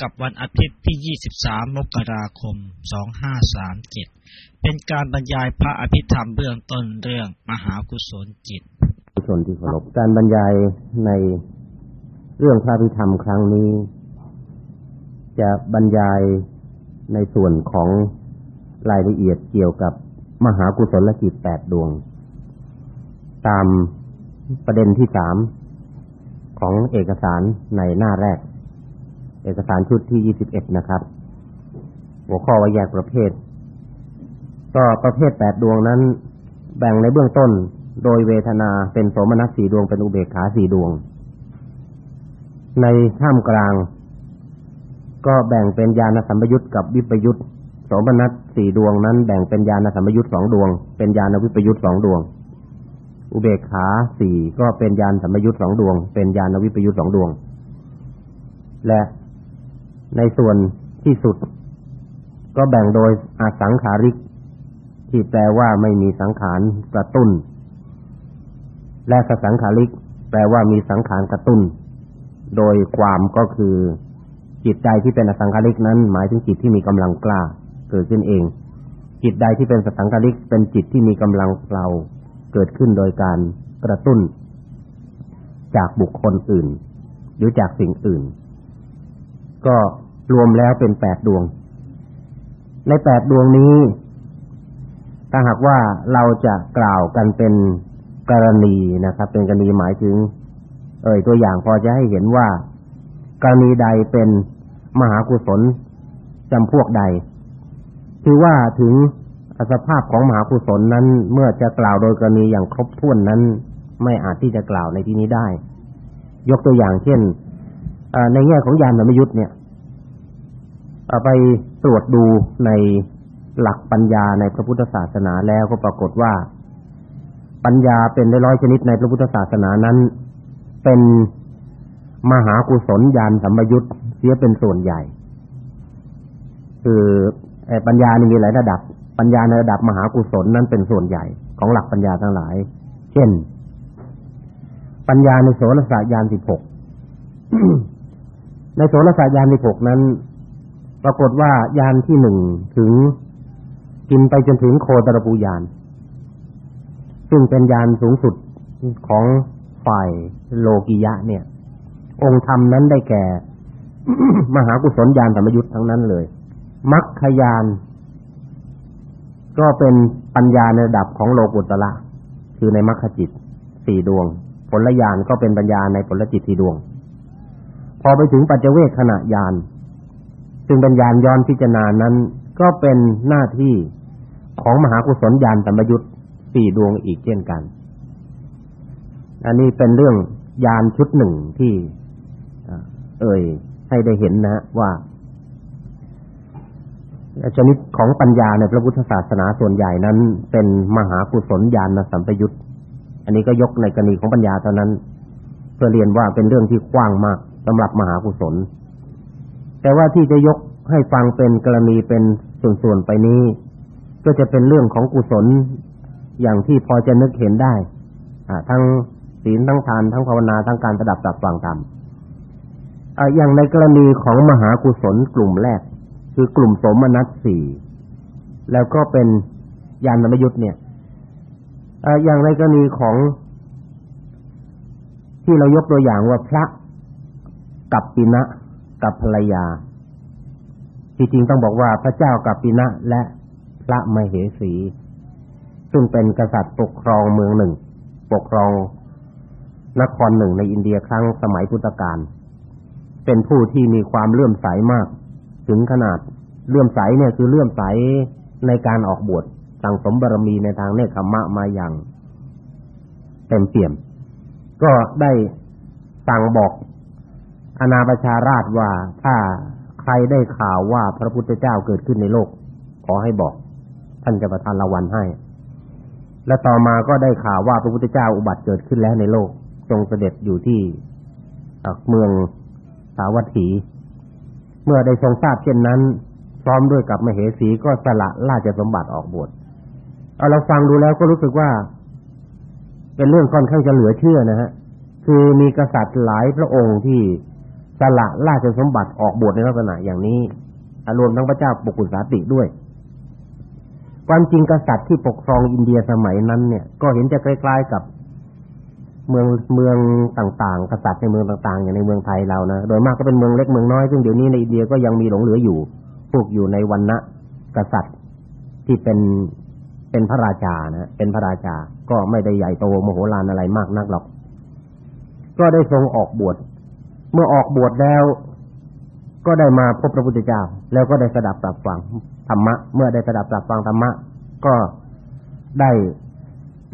กับวันอาทิตย์ที่ 23 มกราคม 2537 เป็นการบรรยายพระอภิธรรมเบื้องต้นเรื่องมหากุศลจิต กุศลที่เคารพการบรรยายในเรื่องพระอภิธรรมครั้งนี้ จะบรรยายในส่วนของรายละเอียดเกี่ยวกับมหากุศลจิตแปดดวง ตามประเด็นที่สามของเอกสารในหน้าแรก เอกสารชุดที่ยี่สิบเอ็ดนะครับ หัวข้อว่าแยกประเภท ก็ประเภทแปดดวงนั้น แบ่งในเบื้องต้นโดยเวทนาเป็นโสมนัสสี่ดวงเป็นอุเบกขาสี่ดวง ในท่ามกลาง ก็แบ่งเป็นญาณสัมปยุตกับวิปยุตโสมนัสสี่ดวงนั้น แบ่งเป็นญาณสัมปยุตสองดวง เป็นญาณวิปยุตสองดวง อุเบกขาสี่ก็เป็นญาณสัมมยุตสองดวง เป็นญาณวิปยุตสองดวง และ ในส่วนที่สุด ก็แบ่งโดยอาสังขาริก ที่แปลว่าไม่มีสังขารกระตุ้น และสสังขาริก แปลว่ามีสังขารกระตุ้น โดยความก็คือ จิตใจที่เป็นอสังขาริกนั้น หมายถึงจิตที่มีกำลังกล้าเกิดขึ้นเอง จิตใดที่เป็นสสังขาริก เป็นจิตที่มีกำลังเปล่าเกิดขึ้นโดยการกระตุ้น จากบุคคลอื่น หรือจากสิ่งอื่น ก็รวมแล้วเป็นแปดดวง ในแปดดวงนี้ ถ้าหากว่าเราจะกล่าวกันเป็นกรณีนะครับ เป็นกรณีหมายถึง เอ่ยตัวอย่างพอจะให้เห็นว่า กรณีใดเป็นมหากุศลจำพวกใด คือว่าถึงสภาพของมหากุศลนั้น เมื่อจะกล่าวโดยกรณีอย่างครบถ้วนนั้น ไม่อาจที่จะกล่าวในที่นี้ได้ ยกตัวอย่างเช่น ในแง่ของญาณธรรมยุทธ์เนี่ยไปตรวจดูในหลักปัญญาในพระพุทธศาสนาแล้วก็ปรากฏว่า ปัญญาเป็นร้อยชนิดในพระพุทธศาสนานั้น เป็นมหากุศลญาณสัมยุทธ์เสียเป็นส่วนใหญ่ คือปัญญานี่มีหลายระดับ ปัญญาในระดับมหากุศลนั้นเป็นส่วนใหญ่ของหลักปัญญาทั้งหลาย เช่น ปัญญาในโสรสายานสิบหก ในโสรสายานสิบหกนั้น ปรากฏว่ายานที่หนึ่งถึงกินไปจนถึงโคตรปูยาน ซึ่งเป็นยานสูงสุดของฝ่ายโลกิยะ เนี่ย องค์ธรรมนั้นได้แก่ มหากุศลยานธรรมยุทธ์ทั้งนั้นเลยมัคคยาน ก็เป็นปัญญาในระดับของโลกุตละ คือในมรรคจิตสี่ดวง ผลญาณก็เป็นปัญญาในผลจิตสี่ดวง อไปถึงปัจเจเวคขณะญาณซึ่งเป็นญาณย้อนพิจารณานั้น ก็เป็นหน้าที่ของมหากุศลญาณธรรมยุทธ์สี่ดวงอีกเช่นกัน อันนี้เป็นเรื่องญาณชุดหนึ่งที่เอ่ยให้ได้เห็นนะว่าชนิดของปัญญาในพระพุทธศาสนาส่วนใหญ่นั้น เป็นมหากุศลญาณสัมปยุตอันนี้ก็ยกในกรณีของปัญญาเท่านั้น เพื่อเรียนว่าเป็นเรื่องที่กว้างมาก สำหรับมหากุศล แต่ว่าที่จะยกให้ฟังเป็นกรณีเป็นส่วนๆไปนี้ ก็จะเป็นเรื่องของกุศลอย่างที่พอจะนึกเห็นได้อ่าทั้งศีลทั้งทานทั้งภาวนาทั้งการประดับตับฟังธรรมอ่าอย่างในกรณีของมหากุศลกลุ่มแรก คือกลุ่มสมนัตสี่แล้วก็เป็นยานธรรมยุทธ์เนี่ยอย่างในกรณีของที่เรายกตัวอย่างว่าพระ กับปินะกับภรรยา ที่จริงต้องบอกว่าพระเจ้ากับปินะและพระมเหสี ซึ่งเป็นกษัตริย์ปกครองเมืองหนึ่ง ปกครองนครหนึ่งในอินเดียครั้งสมัยพุทธกาลเป็นผู้ที่มีความเลื่อมใสมาก ถึงขนาดเลื่อมใสเนี่ยคือเลื่อมใสในการออกบวชสั่งสมบารมีในทางเนคขมะมาอย่างเต็มเปี่ยม ก็ได้สั่งบอก อนาประชาราชว่าถ้าใครได้ข่าวว่าพระพุทธเจ้าเกิดขึ้นในโลก ขอให้บอก ท่านจะประทานรางวัลให้ และต่อมาก็ได้ข่าวว่าพระพุทธเจ้าอุบัติเกิดขึ้นแล้วในโลกทรงเสด็จอยู่ที่เมืองสาวัตถี เมื่อได้ทรงทราบเช่นนั้น พร้อมด้วยกับมเหสีก็สละราชสมบัติออกบวชเอาเราฟังดูแล้วก็รู้สึกว่า เป็นเรื่องค่อนข้างจะเหลือเชื่อนะฮะคือมีกษัตริย์หลายพระองค์ที่ สละราชสมบัติออกบวชในลักษณะอย่างนี้รวมทั้งพระเจ้าปกุสาติด้วย ความจริงกษัตริย์ที่ปกครองอินเดียสมัยนั้น เนี่ย ก็เห็นจะคล้ายๆกับเมืองเมืองต่างๆ กษัตริย์ในเมืองต่างๆ อย่างในเมืองไทยเรานะโดยมากก็เป็นเมืองเล็กเมืองน้อยซึ่งเดี๋ยวนี้ในอินเดียก็ยังมีหลงเหลืออยู่พวกอยู่ในวันณะกษัตริย์ที่เป็นเป็นพระราชานะเป็นพระราชาก็ไม่ได้ใหญ่โตมโหฬารอะไรมากนักหรอก ก็ได้ทรงออกบวช เมื่อออกบวชแล้ว ก็ได้มาพบพระพุทธเจ้า แล้วก็ได้สดับตรับฟังธรรมะ เมื่อได้สดับตรับฟังธรรมะ ก็ได้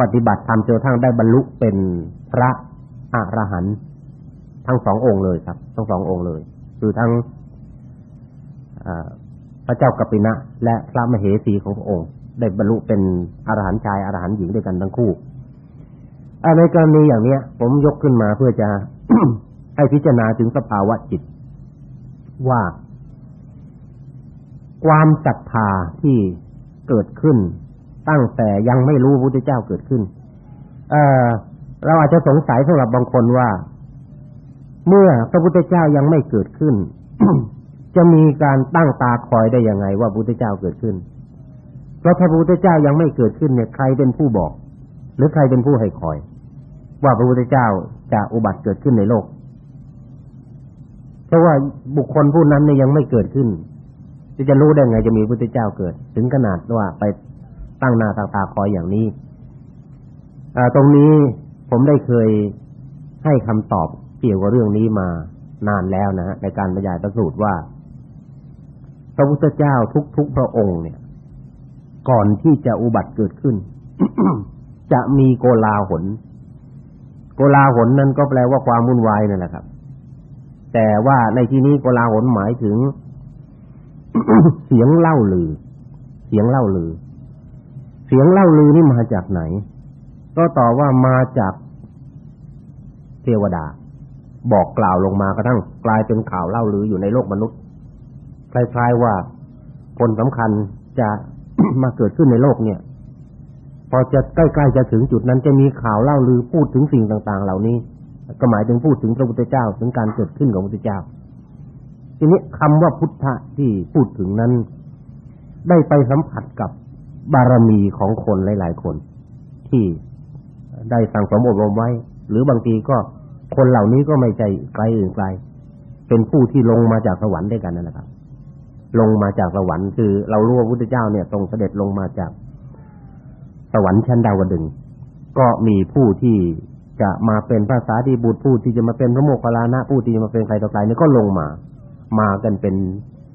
ปฏิบัติธรรมจนทั้งได้บรรลุเป็นพระอรหันต์ทั้งสององค์เลยครับ ทั้งสององค์เลย คือทั้งพระเจ้ากัปปินะ และพระมเหสีของพระองค์ ได้บรรลุเป็นอรหันต์ชายอรหันต์หญิงด้วยกันทั้งคู่ในกรณีอย่างนี้ผมยกขึ้นมาเพื่อจะ ให้พิจารณาถึงสภาวะจิต ว่า ความศรัทธาที่เกิดขึ้น ตั้งแต่ยังไม่รู้พระพุทธเจ้าเกิดขึ้น เออเราอาจจะสงสัยสำหรับบางคนว่า เมื่อพระพุทธเจ้ายังไม่เกิดขึ้น จะมีการตั้งตาคอยได้ยังไง ว่าพระพุทธเจ้าเกิดขึ้นเพราะถ้าพระพุทธเจ้ายังไม่เกิดขึ้นเนี่ยใครเป็นผู้บอก หรือใครเป็นผู้ให้คอย ว่าพระพุทธเจ้าจะอุบัติเกิดขึ้นในโลก เพราะว่าบุคคลผู้นั้นเนี่ยยังไม่เกิดขึ้นจะจะรู้ได้ไงจะมีพระพุทธเจ้าเกิด ถึงขนาดว่าไปตั้งหน้าตั้งตาคอยอย่างนี้ตรงนี้ผมได้เคยให้คำตอบเกี่ยวกับเรื่องนี้มานานแล้วนะฮะในการบรรยายประสูตรว่า พระพุทธเจ้าทุกๆพระองค์เนี่ย ก่อนที่จะอุบัติเกิดขึ้น จะมีโกลาหลโกลาหลนั้นก็แปลว่าความวุ่นวายนั่นแหละครับ แต่ว่าในที่นี้โกลาหลหมายถึง เสียงเล่าลือ เสียงเล่าลือ เสียงเล่าลือนี่มาจากไหน ก็ตอบว่ามาจากเทวดา บอกกล่าวลงมากระทั่งกลายเป็นข่าวเล่าลืออยู่ในโลกมนุษย์คล้ายๆว่าคนสำคัญจะมาเกิดขึ้นในโลกเนี่ย พอจะใกล้ๆจะถึงจุดนั้นจะมีข่าวเล่าลือพูดถึงสิ่งต่าง ๆ เหล่านี้ ก็หมายถึงพูดถึงพระพุทธเจ้าถึงการเกิดขึ้นของพระพุทธเจ้า ทีนี้คำว่าพุทธะที่พูดถึงนั้น ได้ไปสัมผัสกับบารมีของคนหลาย ๆ คน ที่ได้สั่งสมอบรมไว้ หรือบางทีก็คนเหล่านี้ก็ไม่ใจไกลอื่นไกล เป็นผู้ที่ลงมาจากสวรรค์ด้วยกันนั่นแหละครับ ลงมาจากสวรรค์คือเรารู้ว่าพุทธเจ้าเนี่ยทรงเสด็จลงมาจากสวรรค์ชั้นดาวดึงก็มีผู้ที่ จะมาเป็นภาษาดีบุตรผู้ที่จะมาเป็นพระโมคคัลลานะผู้ที่จะมาเป็นใครต่อใครนี่ก็ลงมา มากันเป็น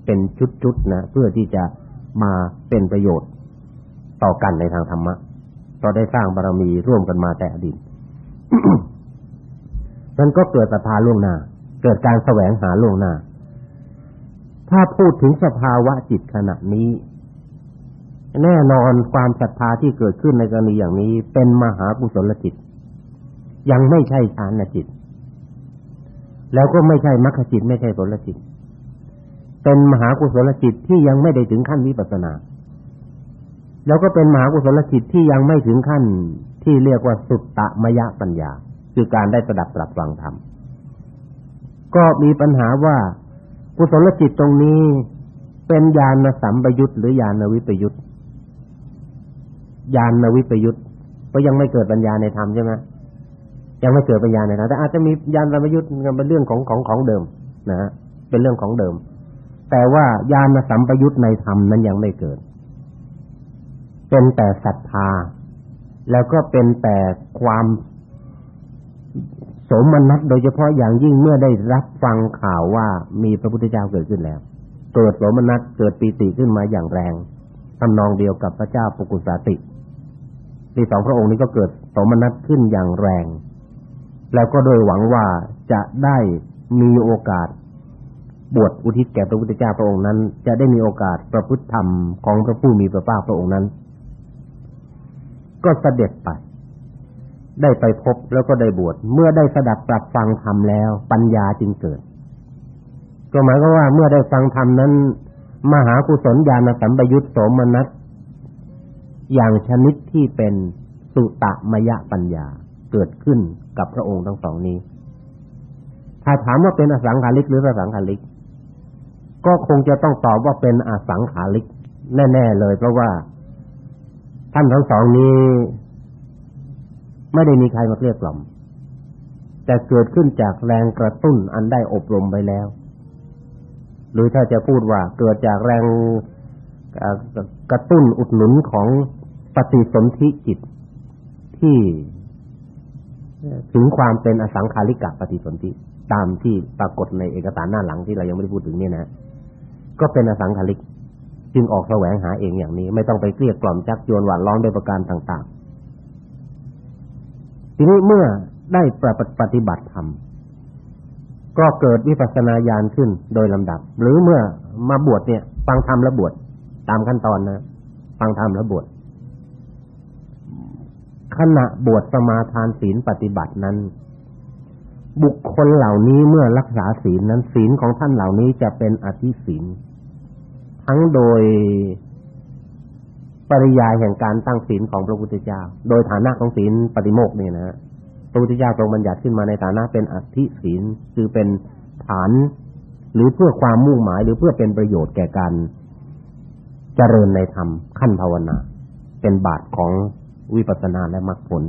เป็นชุดๆนะเพื่อที่จะมาเป็นประโยชน์ต่อกันในทางธรรมะเราได้สร้างบารมีร่วมกันมาแต่อดีตมันก็เกิดศรัทธาล่วงหน้า เกิดการแสวงหาล่วงหน้า ถ้าพูดถึงสภาวะจิตขณะนี้ แน่นอนความศรัทธาที่เกิดขึ้นในกรณีอย่างนี้เป็นมหากุศลจิต ยังไม่ใช่ฌานจิต แล้วก็ไม่ใช่มรรคจิตไม่ใช่ผลจิต เป็นมหากุศลจิตที่ยังไม่ได้ถึงขั้นวิปัสสนา แล้วก็เป็นมหากุศลจิตที่ยังไม่ถึงขั้นที่เรียกว่าสุตตมยปัญญา คือการได้ประดับตรับฟังธรรมก็มีปัญหาว่ากุศลจิตตรงนี้เป็นญาณสัมปยุตหรือญาณวิปยุตญาณวิปยุตก็ยังไม่เกิดปัญญาในธรรมใช่ไหม ยังไม่เกิดปัญญาในธรรมแต่อาจจะมีญาณสัมยุตเป็นเรื่องของของของเดิมนะฮะเป็นเรื่องของเดิม แต่ว่าญาณสัมปยุตในธรรมนั้นยังไม่เกิด เป็นแต่ศรัทธา แล้วก็เป็นแต่ความสมนัตโดยเฉพาะอย่างยิ่งเมื่อได้รับฟังข่าวว่ามีพระพุทธเจ้าเกิดขึ้นแล้วเกิดสมนัตเกิดปีติขึ้นมาอย่างแรงทำนองเดียวกับพระเจ้าปุกุสาติที่สองพระองค์นี้ก็เกิดสมนัตขึ้นอย่างแรง แล้วก็โดยหวังว่าจะได้มีโอกาส บวชอุทิศแก่พระพุทธเจ้าพระองค์นั้น จะได้มีโอกาสประพฤติธรรมของพระผู้มีพระภาคพระองค์นั้น ก็เสด็จไป ได้ไปพบแล้วก็ได้บวชเมื่อได้สดับปรับฟังธรรมแล้ว ปัญญาจึงเกิด ก็หมายก็ว่าเมื่อได้ฟังธรรมนั้น มหากุศลญาณสัมปยุตโสมนัสอย่างชนิดที่เป็นสุตะมยะปัญญาเกิดขึ้น กับพระองค์ทั้งสองนี้ ถ้าถามว่าเป็นอสังขาริกหรืออสังขาริก ก็คงจะต้องตอบว่าเป็นอสังขาริก แน่ ๆ เลย เพราะว่า ท่านทั้งสองนี้ ไม่ได้มีใครมาเกลี้ยกล่อม แต่เกิดขึ้นจากแรงกระตุ้นอันได้อบรมไปแล้ว หรือถ้าจะพูดว่าเกิดจากแรงกระตุ้นอุดหนุนของปฏิสนธิจิตที่ ถึงความเป็นอสังขาริกะปฏิสนธิตามที่ปรากฏในเอกสารหน้าหลังที่เรายังไม่ได้พูดถึงเนี่ยนะก็เป็นอสังขาริก จึงออกแสวงหาเองอย่างนี้ ไม่ต้องไปเกลี้ยกล่อมชักชวนหวานล้อมด้วยประการต่าง ๆ ทีนี้เมื่อได้ปรปฏิบัติธรรมก็เกิดวิปัสสนาญาณขึ้นโดยลำดับ หรือเมื่อมาบวชเนี่ย ฟังธรรมแล้วบวชตามขั้นตอนนะ ฟังธรรมแล้วบวช ขณะบวชสมาทานศีลปฏิบัตินั้น บุคคลเหล่านี้เมื่อรักษาศีลนั้น ศีลของท่านเหล่านี้จะเป็นอธิศีล ทั้งโดยปริยายแห่งการตั้งศีลของพระพุทธเจ้า โดยฐานะของศีลปฏิโมกข์เนี่ยนะพระพุทธเจ้าทรงบัญญัติขึ้นมาในฐานะเป็นอธิศีลคือเป็นฐาน หรือเพื่อความมุ่งหมายหรือเพื่อเป็นประโยชน์แก่การเจริญในธรรมขั้นภาวนา เป็นบาตรของ วิปัสสนาและมรรคผล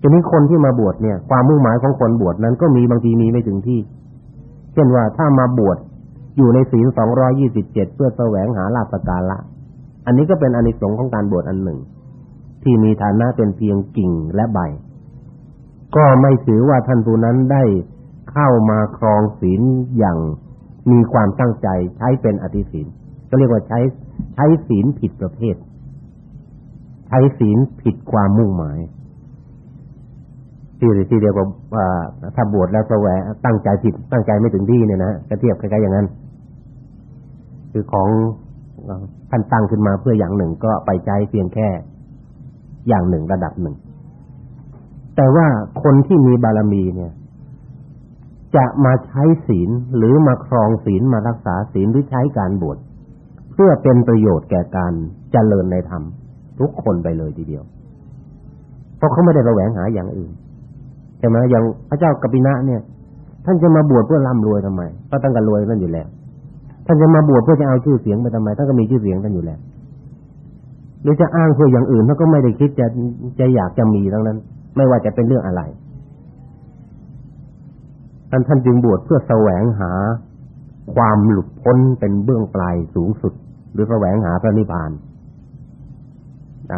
ทีนี้คนที่มาบวชเนี่ย ความมุ่งหมายของคนบวชนั้นก็มีบางทีมีไม่ถึงที่ เช่นว่าถ้ามาบวชอยู่ในศีลสองร้อยี่สิบเจ็ดเพื่อแสวงหาลาภกาละอันนี้ก็เป็นอานิสงส์ของการบวชอันหนึ่ง ที่มีฐานะเป็นเพียงกิ่งและใบ ก็ไม่ถือว่าท่านผู้นั้นได้เข้ามาครองศีลอย่างมีความตั้งใจใช้เป็นอธิศีลก็เรียกว่าใช้ใช้ศีลผิดประเภท ใช้ศีลผิดความมุ่งหมายที่ที่เดียวกับถ้าบวชแล้วแสวงตั้งใจผิดตั้งใจไม่ถึงที่เนี่ยนะจะเทียบคล้ายๆอย่างนั้น คือของท่านตั้งขึ้นมาเพื่ออย่างหนึ่งก็ไปใช้เพียงแค่อย่างหนึ่งระดับหนึ่ง แต่ว่าคนที่มีบารมีเนี่ย จะมาใช้ศีลหรือมาครองศีลมารักษาศีลหรือใช้การบวชเพื่อเป็นประโยชน์แก่การเจริญในธรรม ทุกคนไปเลยทีเดียว เพราะเขาไม่ได้ระแวงหาอย่างอื่นใช่ไหมอย่างพระเจ้ากัปปินะเนี่ย ท่านจะมาบวชเพื่อร่ำรวยทำไมก็ตั้งกันรวยนั่นอยู่แล้ว ท่านจะมาบวชเพื่อจะเอาชื่อเสียงไปทำไมท่านก็มีชื่อเสียงท่านอยู่แล้วหรือจะอ้างเพื่ออย่างอื่นท่านก็ไม่ได้คิดจะจะอยากจะมีทั้งนั้น ไม่ว่าจะเป็นเรื่องอะไรท่านท่านจึงบวชเพื่อแสวงหาความหลุดพ้นเป็นเบื้องปลายสูงสุด หรือแสวงหาพระนิพพาน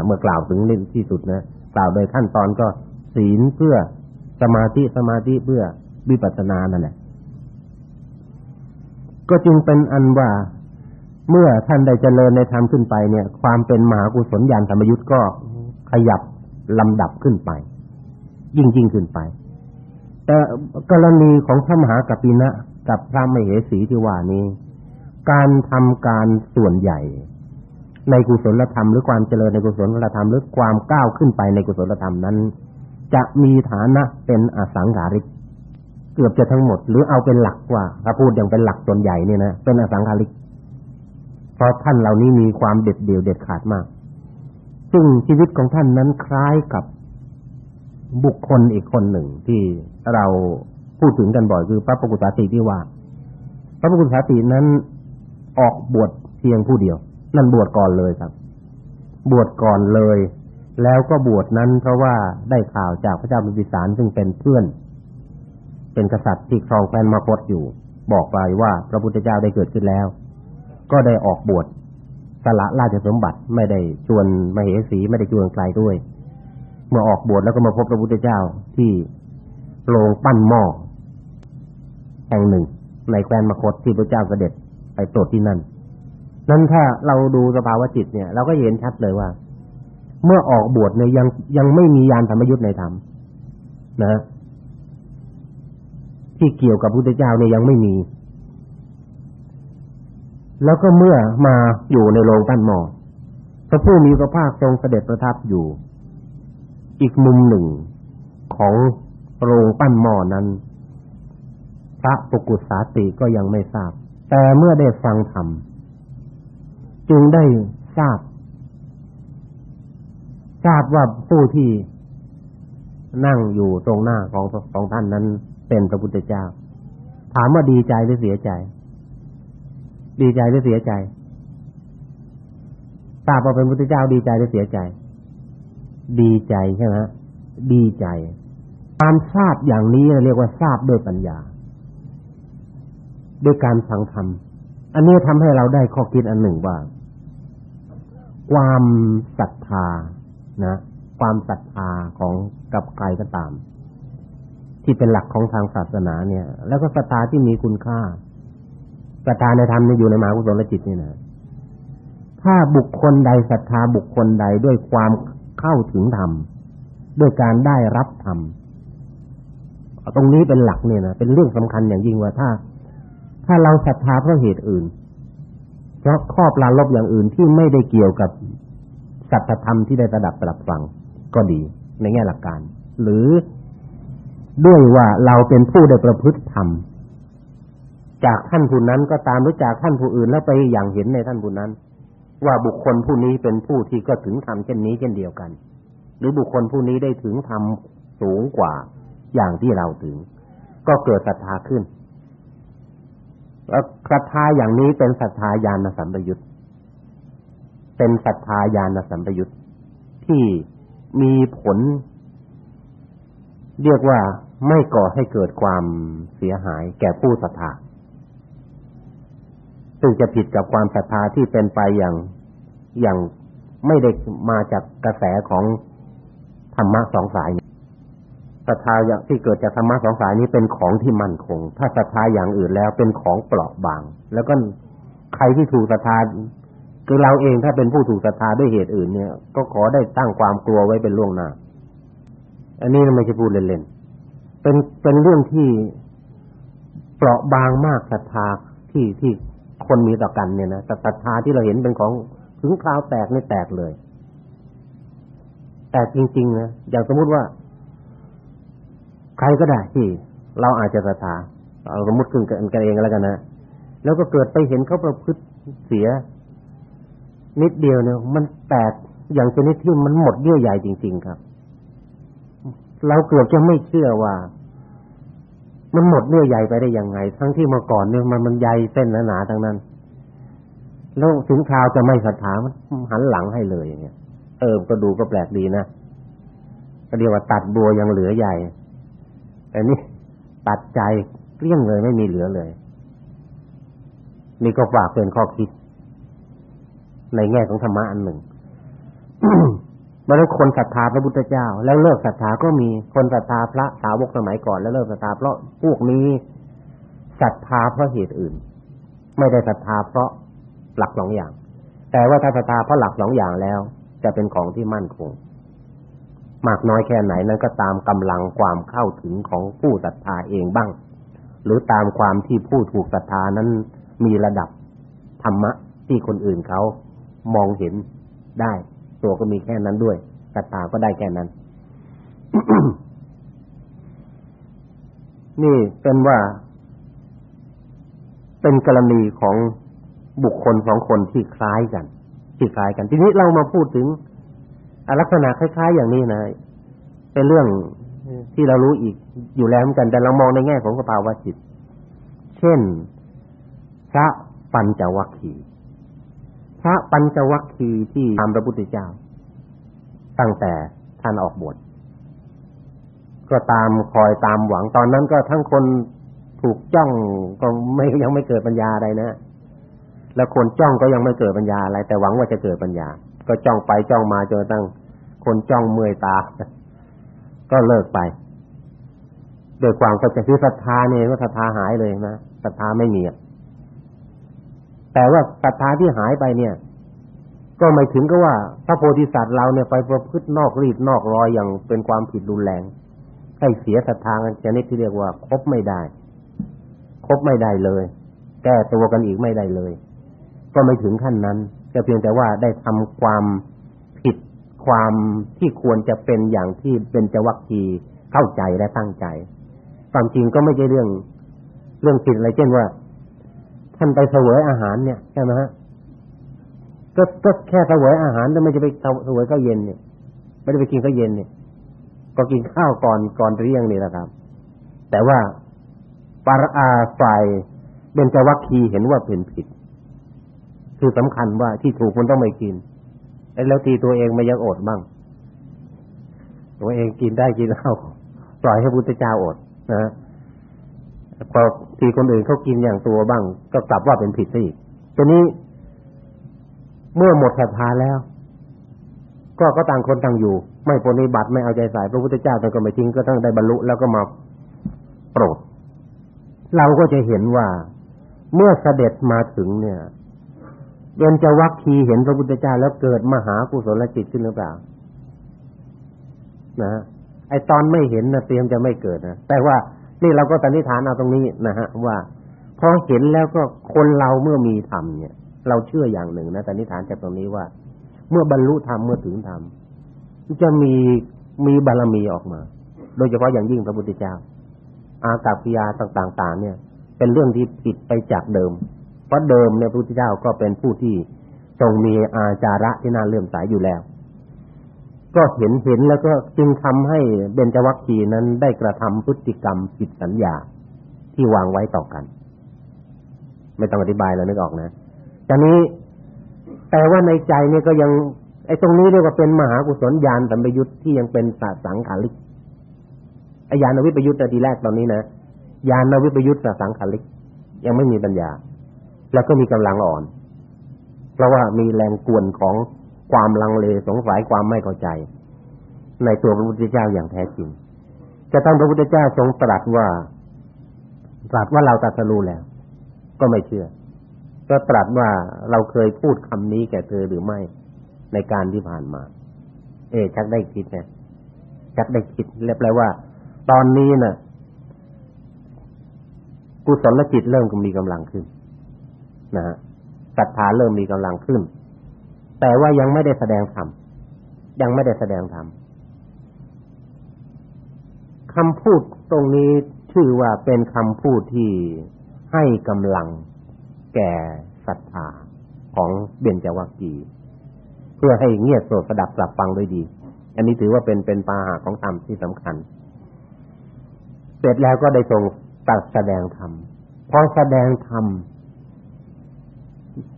เมื่อกล่าวถึงในที่สุดนะกล่าวโดยขั้นตอนก็ศีลเพื่อสมาธิสมาธิเพื่อวิปัสสนานั่นแหละก็จึงเป็นอันว่าเมื่อท่านได้เจริญในธรรมขึ้นไปเนี่ย ความเป็นมหากุศลญาณธรรมยุทธ์ก็ขยับลำดับขึ้นไป ยิ่งยิ่งขึ้นไป แต่กรณีของพระมหากัปปินะกับพระมเหสีที่ว่านี้ การทำการส่วนใหญ่ ในกุศลธรรมหรือความเจริญในกุศลธรรมหรือความก้าวขึ้นไปในกุศลธรรมนั้น จะมีฐานะเป็นอสังขาริก เกือบจะทั้งหมด หรือเอาเป็นหลักว่าถ้าพูดอย่างเป็นหลักส่วนใหญ่เนี่ยนะเป็นอสังขาริก เพราะท่านเหล่านี้มีความเด็ดเดี่ยวเด็ดขาดมาก ซึ่งชีวิตของท่านนั้นคล้ายกับบุคคลอีกคนหนึ่งที่เราพูดถึงกันบ่อยคือพระปกุสาติที่ว่า พระปกุสาตินั้นออกบวชเพียงผู้เดียว นั่นบวชก่อนเลยครับ บวชก่อนเลย แล้วก็บวชนั้นเพราะว่าได้ข่าวจากพระเจ้าบิมพิสารซึ่งเป็นเพื่อน เป็นกษัตริย์ที่ครองแคว้นมาคตอยู่ บอกไปว่าพระพุทธเจ้าได้เกิดขึ้นแล้ว ก็ได้ออกบวชสละราชสมบัติไม่ได้ชวนมเหสีไม่ได้ชวนใครด้วย เมื่อออกบวชแล้วก็มาพบพระพุทธเจ้าที่โรงปั้นหม้อแห่งหนึ่ง ในแคว้นมคตที่พระเจ้าเสด็จไปโปรดที่นั่น นั้นถ้าเราดูสภาวะจิตเนี่ย เราก็เห็นชัดเลยว่า เมื่อออกบวชเนี่ยยังยังไม่มียานธรรมยุทธ์ในธรรมนะที่เกี่ยวกับพุทธเจ้าเนี่ยยังไม่มี แล้วก็เมื่อมาอยู่ในโรงปั้นหม้อพระผู้มีพระภาคทรงเสด็จประทับอยู่ อีกมุมหนึ่งของโรงปั้นหม้อนั้น พระปกุสาติก็ยังไม่ทราบ แต่เมื่อได้ฟังธรรม จึงได้ทราบ ทราบว่าผู้ที่นั่งอยู่ตรงหน้าของของท่านนั้น เป็นพระพุทธเจ้า ถามว่าดีใจหรือเสียใจ ดีใจหรือเสียใจทราบว่าเป็นพุทธเจ้าดีใจหรือเสียใจ ดีใจใช่ไหมดีใจความทราบอย่างนี้เรียกว่าทราบด้วยปัญญา ด้วยการฟังธรรม อันนี้ทำให้เราได้ข้อคิดอันหนึ่งว่า ความศรัทธานะความศรัทธาของกับใครก็ตาม ที่เป็นหลักของทางศาสนาเนี่ย แล้วก็ศรัทธาที่มีคุณค่าศรัทธาในธรรมนี่อยู่ในมหากุศลจิตนี่นะถ้าบุคคลใดศรัทธาบุคคลใดด้วยความเข้าถึงธรรมด้วยการได้รับธรรมตรงนี้เป็นหลักเนี่ยนะเป็นเรื่องสำคัญอย่างยิ่งว่าถ้า ถ้าเราศรัทธาเพราะเหตุอื่น เพราะข้อปลาลบอย่างอื่นที่ไม่ได้เกี่ยวกับสัจธรรมที่ได้ระดับปรับฟังก็ดีในแง่หลักการ หรือด้วยว่าเราเป็นผู้ได้ประพฤติธรรมจากท่านผู้นั้นก็ตามหรือจากท่านผู้อื่นแล้วไปอย่างเห็นในท่านผู้นั้น ว่าบุคคลผู้นี้เป็นผู้ที่ก็ถึงธรรมเช่นนี้เช่นเดียวกัน หรือบุคคลผู้นี้ได้ถึงธรรมสูงกว่าอย่างที่เราถึง ก็เกิดศรัทธาขึ้น ศรัทธาอย่างนี้เป็นศรัทธาญาณสัมปยุตเป็นศรัทธาญาณสัมปยุตที่มีผล เรียกว่าไม่ก่อให้เกิดความเสียหายแก่ผู้ศรัทธาซึ่งจะผิดกับความศรัทธาที่เป็นไปอย่างอย่างไม่ได้มาจากกระแสของธรรมะสองสาย ศรัทธาอย่างที่เกิดจากธรรมะสองสายนี้เป็นของที่มั่นคง ถ้าศรัทธาอย่างอื่นแล้วเป็นของเปราะบาง แล้วก็ใครที่ถูกศรัทธาคือเราเองถ้าเป็นผู้ถูกศรัทธาด้วยเหตุอื่นเนี่ย ก็ขอได้ตั้งความกลัวไว้เป็นล่วงหน้า อันนี้ไม่ใช่พูดเล่นๆ เป็นเป็นเรื่องที่เปราะบางมากศรัทธาที่ที่คนมีต่อกันเนี่ยนะศรัทธาที่เราเห็นเป็นของถึงคราวแตกไม่แตกเลย แต่จริงๆนะอย่างสมมุติว่า ครก็ได้ที่เราอาจจะศรัทธาเอาสมมติขึ้นกันเองแล้วกันนะแล้วก็เกิดไปเห็นเขาประพฤติเสีย นิดเดียวเนี่ยมันแตกอย่างชนิดที่มันหมดเยื่อใยจริง ๆ ครับ เราเกือบจะไม่เชื่อว่า มันหมดเยื่อใยไปได้ยังไง ทั้งที่เมื่อก่อนเนี่ยมันมันใยเส้นหนาๆทั้งนั้นแล้วถึงคราวจะไม่ศรัทธามันหันหลังให้เลยอย่างเงี้ยเออก็ดูก็แปลกดีนะก็เรียกว่าตัดบัวยังเหลือใหญ่ แต่นี่ตัดใจเกลี้ยงเลยไม่มีเหลือเลยนี่ก็ฝากเป็นข้อคิด ในแง่ของธรรมะอันหนึ่งเมื่อคนศรัทธาพระพุทธเจ้า แล้วเลิกศรัทธาก็มีคนศรัทธาพระสาวกสมัยก่อน แล้วเลิกศรัทธาเพราะพวกนี้ศรัทธาเพราะเหตุอื่น ไม่ได้ศรัทธาเพราะหลักสองอย่าง แต่ว่าถ้าศรัทธาเพราะหลักสองอย่างแล้ว จะเป็นของที่มั่นคง มากน้อยแค่ไหนนั้นก็ตามกำลังความเข้าถึงของผู้ศรัทธาเองบ้าง หรือตามความที่ผู้ถูกศรัทธานั้นมีระดับธรรมะที่คนอื่นเขามองเห็นได้ ตัวก็มีแค่นั้นด้วยศรัทธาก็ได้แค่นั้น นี่เป็นว่า เป็นกรณีของบุคคลสองคนที่คล้ายกัน ที่คล้ายกัน ทีนี้เรามาพูดถึง ลักษณะคล้ายๆอย่างนี้นะเป็นเรื่องที่เรารู้อีกอยู่แล้วเหมือนกัน แต่เรามองในแง่ของสภาวะจิต เช่น พระปัญจวัคคีย์พระปัญจวัคคีย์ที่ตามพระพุทธเจ้า ตั้งแต่ท่านออกบวชก็ตามคอยตามหวังตอนนั้นก็ทั้งคนถูกจ้องก็ไม่ยังไม่เกิดปัญญาอะไรนะแล้วคนจ้องก็ยังไม่เกิดปัญญาอะไร แต่หวังว่าจะเกิดปัญญา ก็จ้องไปจ้องมาจนตั้ง คนจ้องเมื่อยตา ก็เลิกไปโดยความเข้าใจคือศรัทธาเนี่ยก็ศรัทธาหายเลยนะศรัทธาไม่มีแต่ว่าศรัทธาที่หายไปเนี่ย ก็ไม่ถึงก็ว่าพระโพธิสัตว์เราเนี่ยไปประพฤตินอกรีดนอกรอยอย่างเป็นความผิดรุนแรงให้เสียศรัทธาชนิดที่เรียกว่าคบไม่ได้คบไม่ได้เลย แก้ตัวกันอีกไม่ได้เลย ก็ไม่ถึงขั้นนั้นก็เพียงแต่ว่าได้ทำความ ความที่ควรจะเป็นอย่างที่เป็นจวัคคีเข้าใจและตั้งใจ ความจริงก็ไม่ใช่เรื่อง เรื่องผิดอะไรเช่นว่า ท่านไปเสวยอาหารเนี่ยใช่ไหมฮะก็ก็แค่เสวยอาหารแต่ไม่จะไปเสวยก็เย็นเนี่ยไม่ได้ไปกินก็เย็นเนี่ย ก็กินข้าวก่อนก่อนเที่ยงนี่แหละครับ แต่ว่าปาราฝ่ายเบญจวัคคีย์เห็นว่าเป็นผิด คือสำคัญว่าที่ถูกมันต้องไม่กิน แล้วทีตัวเองไม่ยังอดบ้างตัวเองกินได้กินเอาปล่อยให้พุทธเจ้าอดนะพอทีคนอื่นเขากินอย่างตัวบ้าง ก็กลับว่าเป็นผิดซะอีกตัวนี้เมื่อหมดศรัทธาแล้ว ก็ก็ต่างคนต่างอยู่ ไม่ปฏิบัติไม่เอาใจใส่พระพุทธเจ้าแต่ก็ไม่ทิ้งก็ต้องได้บรรลุแล้วก็มาโปรด เราก็จะเห็นว่าเมื่อเสด็จมาถึงเนี่ย เบญจวัคคีเห็นพระพุทธเจ้าแล้วเกิดมหากุศลจิตขึ้นหรือเปล่า นะไอตอนไม่เห็นนะเตรียมจะไม่เกิดนะแต่ว่านี่เราก็สันนิษฐานเอาตรงนี้นะฮะ ว่าพอเห็นแล้วก็คนเราเมื่อมีธรรมเนี่ย เราเชื่ออย่างหนึ่งนะสันนิษฐานจากตรงนี้ว่า เมื่อบรรลุธรรมเมื่อถึงธรรมจะมีมีบารมีออกมา โดยเฉพาะอย่างยิ่งพระพุทธเจ้า อากับกิยาต่างๆเนี่ย เป็นเรื่องที่ผิดไปจากเดิม ราะเดิมเนี่ยพระพุทธเจ้าก็เป็นผู้ที่ทรงมีอาจาระที่น่าเลื่อมใสยอยู่แล้ว ก็เห็นเห็นแล้วก็จึงทำให้เบญจวัคคีย์นั้นได้กระทำพฤติกรรมผิดสัญญาที่วางไว้ต่อกัน ไม่ต้องอธิบายแล้วนึกออกนะตอนนี้แต่ว่าในใจนี่ก็ยัง ไอ้ตรงนี้เรียกว่าเป็นมหากุศลญาณสัมปยุตที่ยังเป็นสสังขาริกไอ้ญาณวิปยุตทีแรกตอนนี้นะญาณวิปยุตสสังขาริกยังไม่มีปัญญา แล้วก็มีกำลังอ่อน เพราะว่ามีแรงกวนของความลังเลสงสัยความไม่เข้าใจ ในตัวพระพุทธเจ้าอย่างแท้จริง จะต้องพระพุทธเจ้าทรงตรัสว่า ตรัสว่าเราตรัสรู้แล้ว ก็ไม่เชื่อ ก็ตรัสว่าเราเคยพูดคำนี้แก่เธอหรือไม่ในการที่ผ่านมา เอ๊ชักได้คิดนะชักได้คิดเรียบร้อยว่า ตอนนี้นะ่ะกุศลจิตเริ่มมีกำลังขึ้น นะฮะศรัทธาเริ่มมีกำลังขึ้น แต่ว่ายังไม่ได้แสดงธรรมยังไม่ได้แสดงธรรมคำพูดตรงนี้ชื่อว่าเป็นคำพูดที่ให้กำลังแก่ศรัทธาของเบญจวัคคีย์เพื่อให้เงียบโสดสดับกลับฟังด้วยดี อันนี้ถือว่าเป็นเป็นปาหาของธรรมที่สำคัญ เสร็จแล้วก็ได้ทรงตัดแสดงธรรมพอแสดงธรรม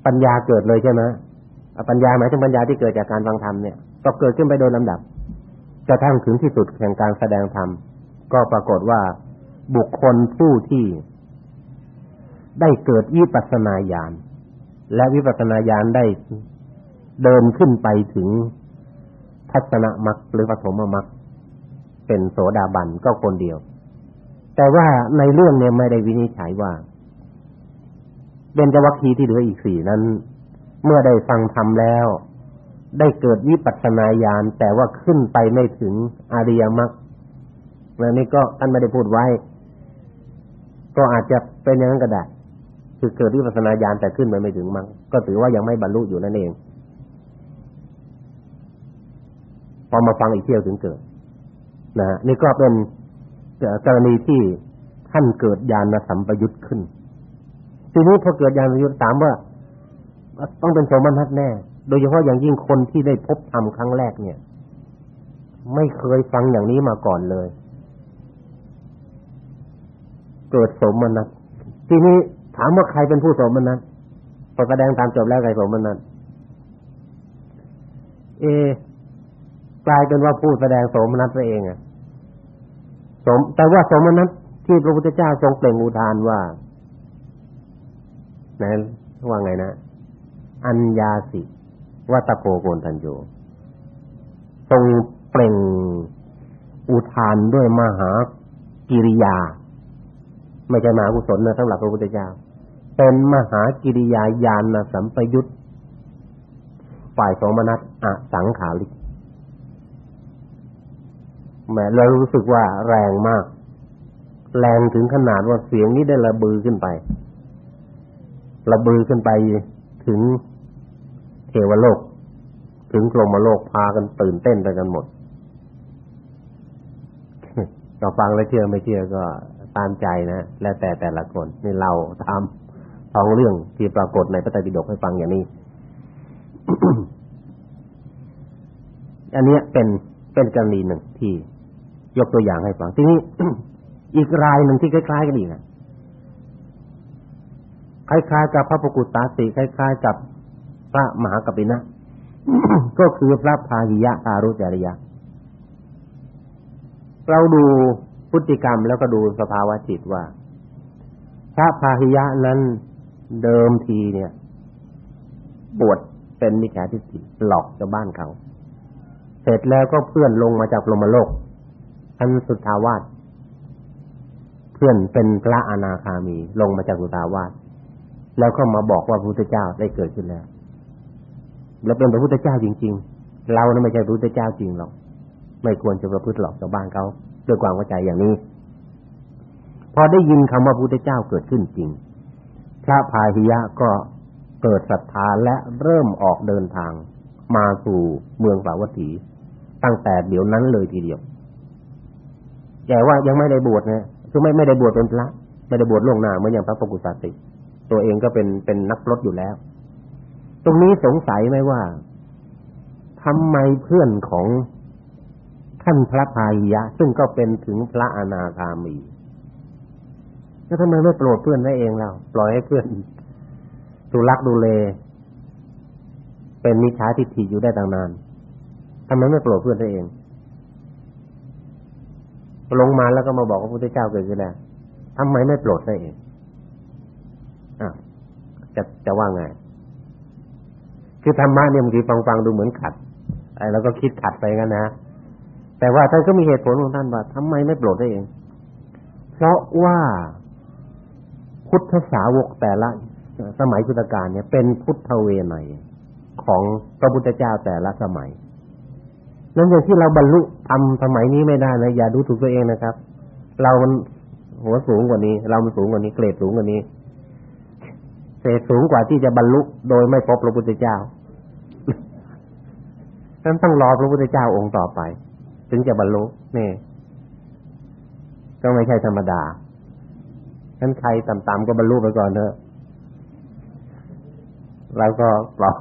ปัญญาเกิดเลยใช่ไหมปัญญาหมายถึงปัญญาที่เกิดจากการฟังธรรมเนี่ยก็เกิดขึ้นไปโดยลำดับกระทั่งถึงที่สุดแห่งการแสดงธรรมก็ปรากฏว่าบุคคลผู้ที่ได้เกิดวิปัสสนาญาณและวิปัสสนาญาณได้เดินขึ้นไปถึงทัศนมรรคหรือปฐมมรรคเป็นโสดาบันก็คนเดียว แต่ว่าในเรื่องเนี่ยไม่ได้วินิจฉัยว่า เบญจวัคคีย์ที่เหลืออีกสี่นั้น เมื่อได้ฟังธรรมแล้ว ได้เกิดวิปัสสนาญาณแต่ว่าขึ้นไปไม่ถึงอริยมรรคนะนี่ก็ท่านไม่ได้พูดไว้ ก็อาจจะเป็นอย่างนั้นก็ได้คือเกิดวิปัสสนาญาณแต่ขึ้นไปไม่ถึงมรรคก็ถือว่ายังไม่บรรลุอยู่นั่นเองพอมาฟังอีกเที่ยวถึงเกิดนะนี่ก็เป็นกรณีที่ท่านเกิดญาณสัมปยุตขึ้น ทีนี้พอเกิดญาณยุตถามว่าต้องเป็นโสมนัสแน่ โดยเฉพาะอย่างยิ่งคนที่ได้พบธรรมครั้งแรกเนี่ย ไม่เคยฟังอย่างนี้มาก่อนเลย เกิดโสมนัสทีนี้ถามว่าใครเป็นผู้โสมนัสพอแสดงตามจบแล้วใครโสมนัสเอกลายเป็นว่าผู้แสดงโสมนัสไปเองอะสมแต่ว่าสมนัสที่พระพุทธเจ้าทรงเปล่งอุทานว่า ไหนว่าไงนะ อัญญาสิวัตโกโกนทันโยทรงเปล่งอุทานด้วยมหากิริยา ไม่ใช่มหากุศลนะสำหรับพระพุทธเจ้า เป็นมหากิริยาญาณสัมปยุตฝ่ายสมนัตอสังขาริกแม้เรารู้สึกว่าแรงมาก แรงถึงขนาดว่าเสียงนี้ได้ระบือขึ้นไป ระบือขึ้นไปถึงเทวโลก ถึงกรมโลกพากันตื่นเต้นไปกันหมดก็ฟังแล้วเชื่อไม่เชื่อก็ตามใจนะ แล้วแต่แต่ละคนนี่เราทำท้องเรื่องที่ปรากฏในพระไตรปิฎกให้ฟังอย่างนี้ อันนี้เป็นเป็นกรณีหนึ่งที่ยกตัวอย่างให้ฟัง ทีนี้อีกรายหนึ่งที่คล้ายๆกันอีกนะ คล้ายๆกับพระปกุตตาติคล้าย ๆ กับพระมหากัปปินะก็คือพระพาหิยะตารุจริยะ เราดูพฤติกรรมแล้วก็ดูสภาวะจิตว่า พระพาหิยะนั้นเดิมทีเนี่ยปวดเป็นมิจฉาทิฏฐิหลอกชาวบ้านเขา เสร็จแล้วก็เพื่อนลงมาจากลมโลกอันสุทาวาสเพื่อนเป็นพระอนาคามีลงมาจากสุทาวาส แล้วก็มาบอกว่าพระพุทธเจ้าได้เกิดขึ้นแล้วแล้วเป็นพระพุทธเจ้าจริง ๆ เราไม่ใช่พระพุทธเจ้าจริงหรอก ไม่ควรจะประพฤติหลอกชาวบ้านเขาด้วยความเข้าใจอย่างนี้ พอได้ยินคำว่าพระพุทธเจ้าเกิดขึ้นจริง พระพาหิยะก็เกิดศรัทธาและเริ่มออกเดินทางมาสู่เมืองสาวัตถี ตั้งแต่เดี๋ยวนั้นเลยทีเดียวแต่ว่ายังไม่ได้บวชนะคือไม่ไม่ได้บวชเป็นพระไม่ได้บวชล่วงหน้าเหมือนอย่างพระปกุสาติ ตัวเองก็เป็นเป็นนักรถอยู่แล้ว ตรงนี้สงสัยไหมว่าทำไมเพื่อนของท่านพระพายยะซึ่งก็เป็นถึงพระอนาคามีแล้วทำไมไม่โปรดเพื่อนไว้เองเราปล่อยให้เพื่อนดูรักดูเล เป็นมิจฉาทิฏฐิอยู่ได้ตั้งนานทำไมไม่โปรดเพื่อนไว้เองลงมาแล้วก็มาบอกว่าพระพุทธเจ้าเกิดขึ้นแล้วทำไมไม่โปรดไว้เอง จะจะว่าไงคือธรรมะเนี่ยบางทีฟังฟังดูเหมือนขัดไอ้เราก็คิดขัดไปกันนะแต่ว่าท่านก็มีเหตุผลของท่านว่าทำไมไม่โปรดได้เอง เพราะว่าพุทธสาวกแต่ละสมัยพุทธกาลเนี่ย เป็นพุทธเวไนของพระพุทธเจ้าแต่ละสมัยนั่นอย่างที่เราบรรลุทำสมัยนี้ไม่ได้นะอย่าดูถูกตัวเองนะครับ เรามันหัวสูงกว่านี้ เรามันสูงกว่านี้ เกรดสูงกว่านี้ เกรดสูงกว่าที่จะบรรลุโดยไม่พบพระพุทธเจ้านั้นต้องรอพระพุทธเจ้าองค์ต่อไป ถึงจะบรรลุนี่ก็ไม่ใช่ธรรมดาฉันใครต่ำๆก็บรรลุไปก่อนเถอะเราก็ปลอก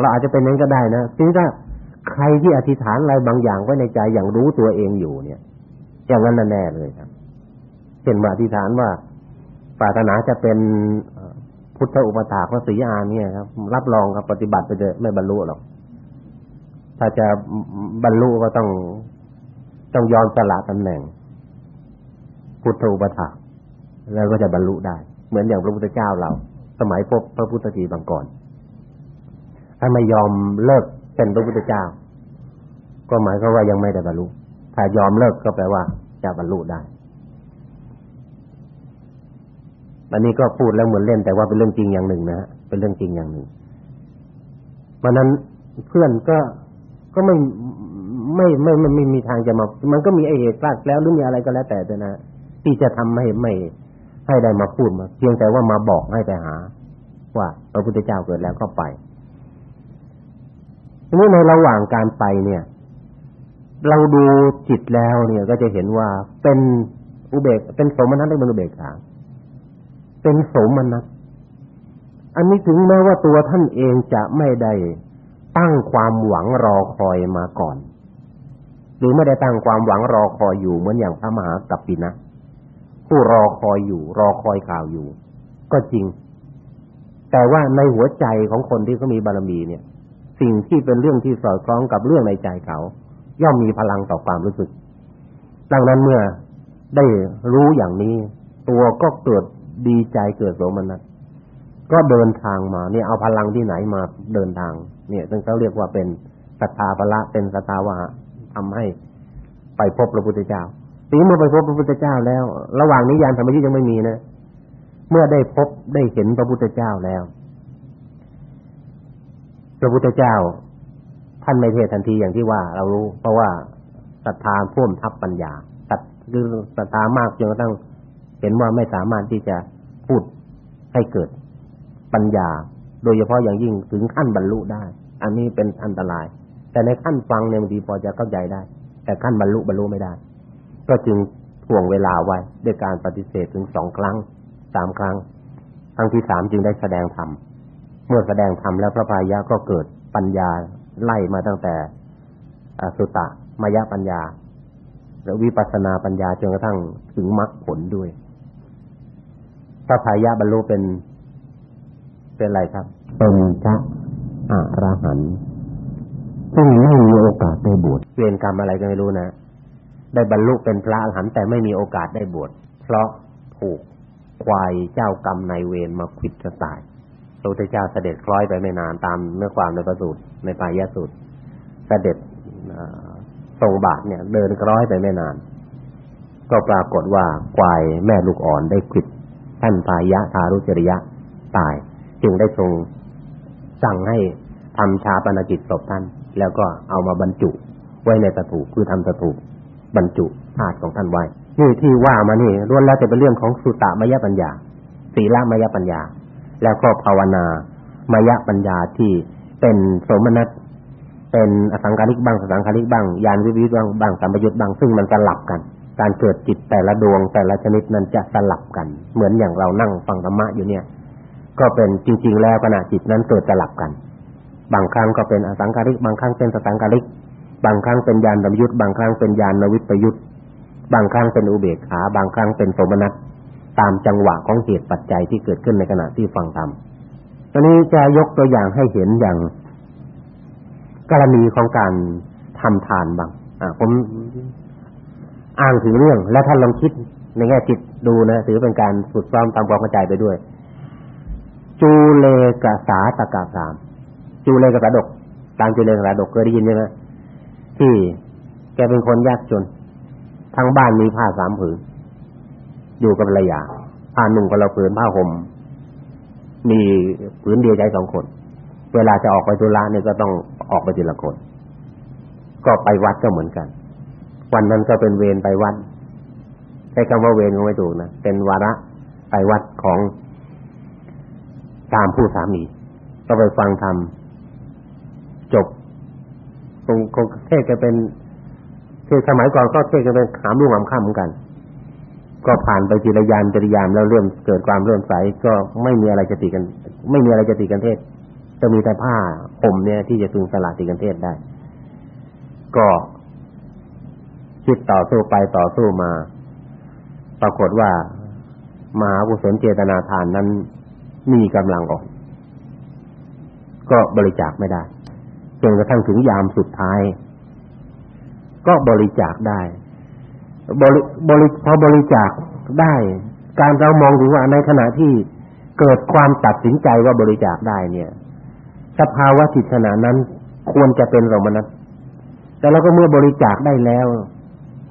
เราอาจจะเป็นนั้นก็ได้นะซึ่งถ้าใครที่อธิษฐานอะไรบางอย่างไว้ในใจอย่างรู้ตัวเองอยู่เนี่ย อย่างนั้นแน่เลยครับ เช่นมาอธิษฐานว่าปรารถนาจะเป็น พุทธอุปถาพระศรีอานเนี่ยครับรับรองครับปฏิบัติไปเถอะไม่บรรลุหรอก ถ้าจะบรรลุก็ต้องต้องยอมสละตำแหน่ง พุทธอุปถาแล้วก็จะบรรลุได้ เหมือนอย่างพระพุทธเจ้าเรา สมัยพบพระพุทธทีบางก่อนถ้าไม่ยอมเลิกเป็นพระพุทธเจ้า ก็หมายก็ว่ายังไม่ได้บรรลุ ถ้ายอมเลิกก็แปลว่าจะบรรลุได้ อันนี้ก็พูดแล้วเหมือนเล่น แต่ว่าเป็นเรื่องจริงอย่างหนึ่งนะฮะเป็นเรื่องจริงอย่างหนึ่งเพราะนั้นเพื่อนก็ก็ไม่ไม่ไม่ไม่ไม่มีทางจะมา มันก็มีไอเหตุพลาดแล้วหรือมีอะไรก็แล้วแต่แต่นะที่จะทำให้ไม่ให้ได้มาพูดมาเพียงแต่ว่ามาบอกให้ไปหา ว่าพระพุทธเจ้าเกิดแล้วก็ไปทีนี้ในระหว่างการไปเนี่ย เราดูจิตแล้วเนี่ยก็จะเห็นว่าเป็นอุเบกเป็นสมนัตหรือเป็นอุเบกขา เป็นสมนัตอันนี้ถึงแม้ว่าตัวท่านเองจะไม่ได้ตั้งความหวังรอคอยมาก่อน หรือไม่ได้ตั้งความหวังรอคอยอยู่เหมือนอย่างพระมหากัปปินะผู้รอคอยอยู่ รอคอยข่าวอยู่ ก็จริง แต่ว่าในหัวใจของคนที่เขามีบารมีเนี่ย สิ่งที่เป็นเรื่องที่สอดคล้องกับเรื่องในใจเขา ย่อมมีพลังต่อความรู้สึก ดังนั้นเมื่อได้รู้อย่างนี้ ตัวก็เกิด ดีใจเกิดโสมนัสก็เดินทางมาเนี่ยเอาพลังที่ไหนมาเดินทาง เนี่ยซึ่งเขาเรียกว่าเป็นศรัทธาพละเป็นศรัทธาวะทำให้ไปพบพระพุทธเจ้าทีเมื่อไปพบพระพุทธเจ้าแล้ว ระหว่างนี้ยานธรรมยิยังไม่มีนะเมื่อได้พบได้เห็นพระพุทธเจ้าแล้ว พระพุทธเจ้าท่านไม่เทศทันทีอย่างที่ว่าเรารู้ เพราะว่าศรัทธาพ่วมทับปัญญาตัดคือศรัทธามากจนกระทั่ง เห็นว่าไม่สามารถที่จะพูดให้เกิดปัญญา โดยเฉพาะอย่างยิ่งถึงขั้นบรรลุได้ อันนี้เป็นอันตราย แต่ในขั้นฟังเนี่ยบางทีพอจะเข้าใจได้ แต่ขั้นบรรลุบรรลุไม่ได้ ก็จึงถ่วงเวลาไว้ด้วยการปฏิเสธถึงสองครั้งสามครั้ง ครั้งที่สามจึงได้แสดงธรรมเมื่อแสดงธรรมแล้วพระพายะก็เกิดปัญญาไล่มาตั้งแต่สุตะมายะปัญญาและวิปัสสนาปัญญาจนกระทั่งถึงมรรคผลด้วย พระพายะบรรลุเป็นเป็นอะไรครับ เป็นพระอรหันต์ซึ่งไม่มีโอกาสได้บวชเวรกรรมอะไรก็ไม่รู้นะได้บรรลุเป็นพระอรหันต์แต่ไม่มีโอกาสได้บวชเพราะถูกควายเจ้ากรรมนายเวรมาควิดจะตายพระพุทธเจ้าเสด็จคล้อยไปไม่นานตามเนื้อความในประสูตรในปายะสูตรเสด็จทรงบาทเนี่ย เดินคล้อยไปไม่นาน ก็ปรากฏว่าควายแม่ลูกอ่อนได้ควิด ท่านพายะทารุจริยะตาย จึงได้ทรงสั่งให้ทำชาปนกิจศพท่าน แล้วก็เอามาบรรจุ ไว้ในตะถูคือทำตะถูบรรจุธาตุของท่านไว้ นี่ที่ว่ามานี่ล้วนแล้วจะเป็นเรื่องของสุตตมยปัญญาศีลมยปัญญา แล้วก็ภาวนามยปัญญาที่เป็นสมนัตเป็นอสังขาริกบ้างสังขาริกบ้างยานวิวิตบ้างบ้างสัมปยุตบ้างซึ่งมันสลับกัน การเกิดจิตแต่ละดวงแต่ละชนิดนั้นจะสลับกัน เหมือนอย่างเรานั่งฟังธรรมะอยู่เนี่ย ก็เป็นจริง ๆ แล้วขณะจิตนั้นเกิดสลับกัน บางครั้งก็เป็นอสังขาริก บางครั้งเป็นสสังขาริก บางครั้งเป็นญาณสัมยุตบางครั้งเป็นญาณวิปยุตบางครั้งเป็นอุเบกขา บางครั้งเป็นโสมนัสตามจังหวะของเหตุปัจจัยที่เกิดขึ้นในขณะที่ฟังธรรมตอนนี้จะยกตัวอย่างให้เห็นอย่าง กรณีของการทำทานบ้างอ่าผม อ้างถึงเรื่อง และท่านลองคิดในแง่จิตดูนะถือเป็นการฝึกซ้อมตามความเข้าใจไปด้วย จูเลกสาตกาสาม จูเลกสาดก ตามจูเลกสาดกเคยได้ยินใช่ไหมที่แกเป็นคนยากจนทั้งบ้านมีผ้าสามผืนอยู่กับภรรยาผ้าหนุ่งกับเราผืนผ้าห่มมีผืนเดียวใจสองคน เวลาจะออกไปธุระเนี่ยก็ต้องออกไปทีละคน ก็ไปวัดก็เหมือนกัน วันนั้นก็เป็นเวรไปวัดใช้คำว่าเวรก็ไม่ถูกนะเป็นวาระไปวัดของตามผู้สามี ก็ไปฟังธรรมจบคงคงเทศจะเป็นคือสมัยก่อนก็เทศจะเป็นขามรุ่งหามค่ำเหมือนกัน ก็ผ่านไปจิรยานจริยามแล้วเริ่มเกิดความเริ่มใสก็ไม่มีอะไรจะติกัน ไม่มีอะไรจะติกันเทศจะมีแต่ผ้าห่มเนี่ยที่จะตึงสละติกันเทศได้ ก็ คิดต่อสู้ไปต่อสู้มา ปรากฏว่ามหากุศลเจตนาทานนั้นมีกำลังอ่อนก็บริจาคไม่ได้จนกระทั่งถึงยามสุดท้าย ก็บริจาคได้ บริบริพอบริจาคได้ การเรามองดูว่าในขณะที่เกิดความตัดสินใจว่าบริจาคได้เนี่ย สภาวะจิตขณะนั้นควรจะเป็นสมนัตแต่เราก็เมื่อบริจาคได้แล้ว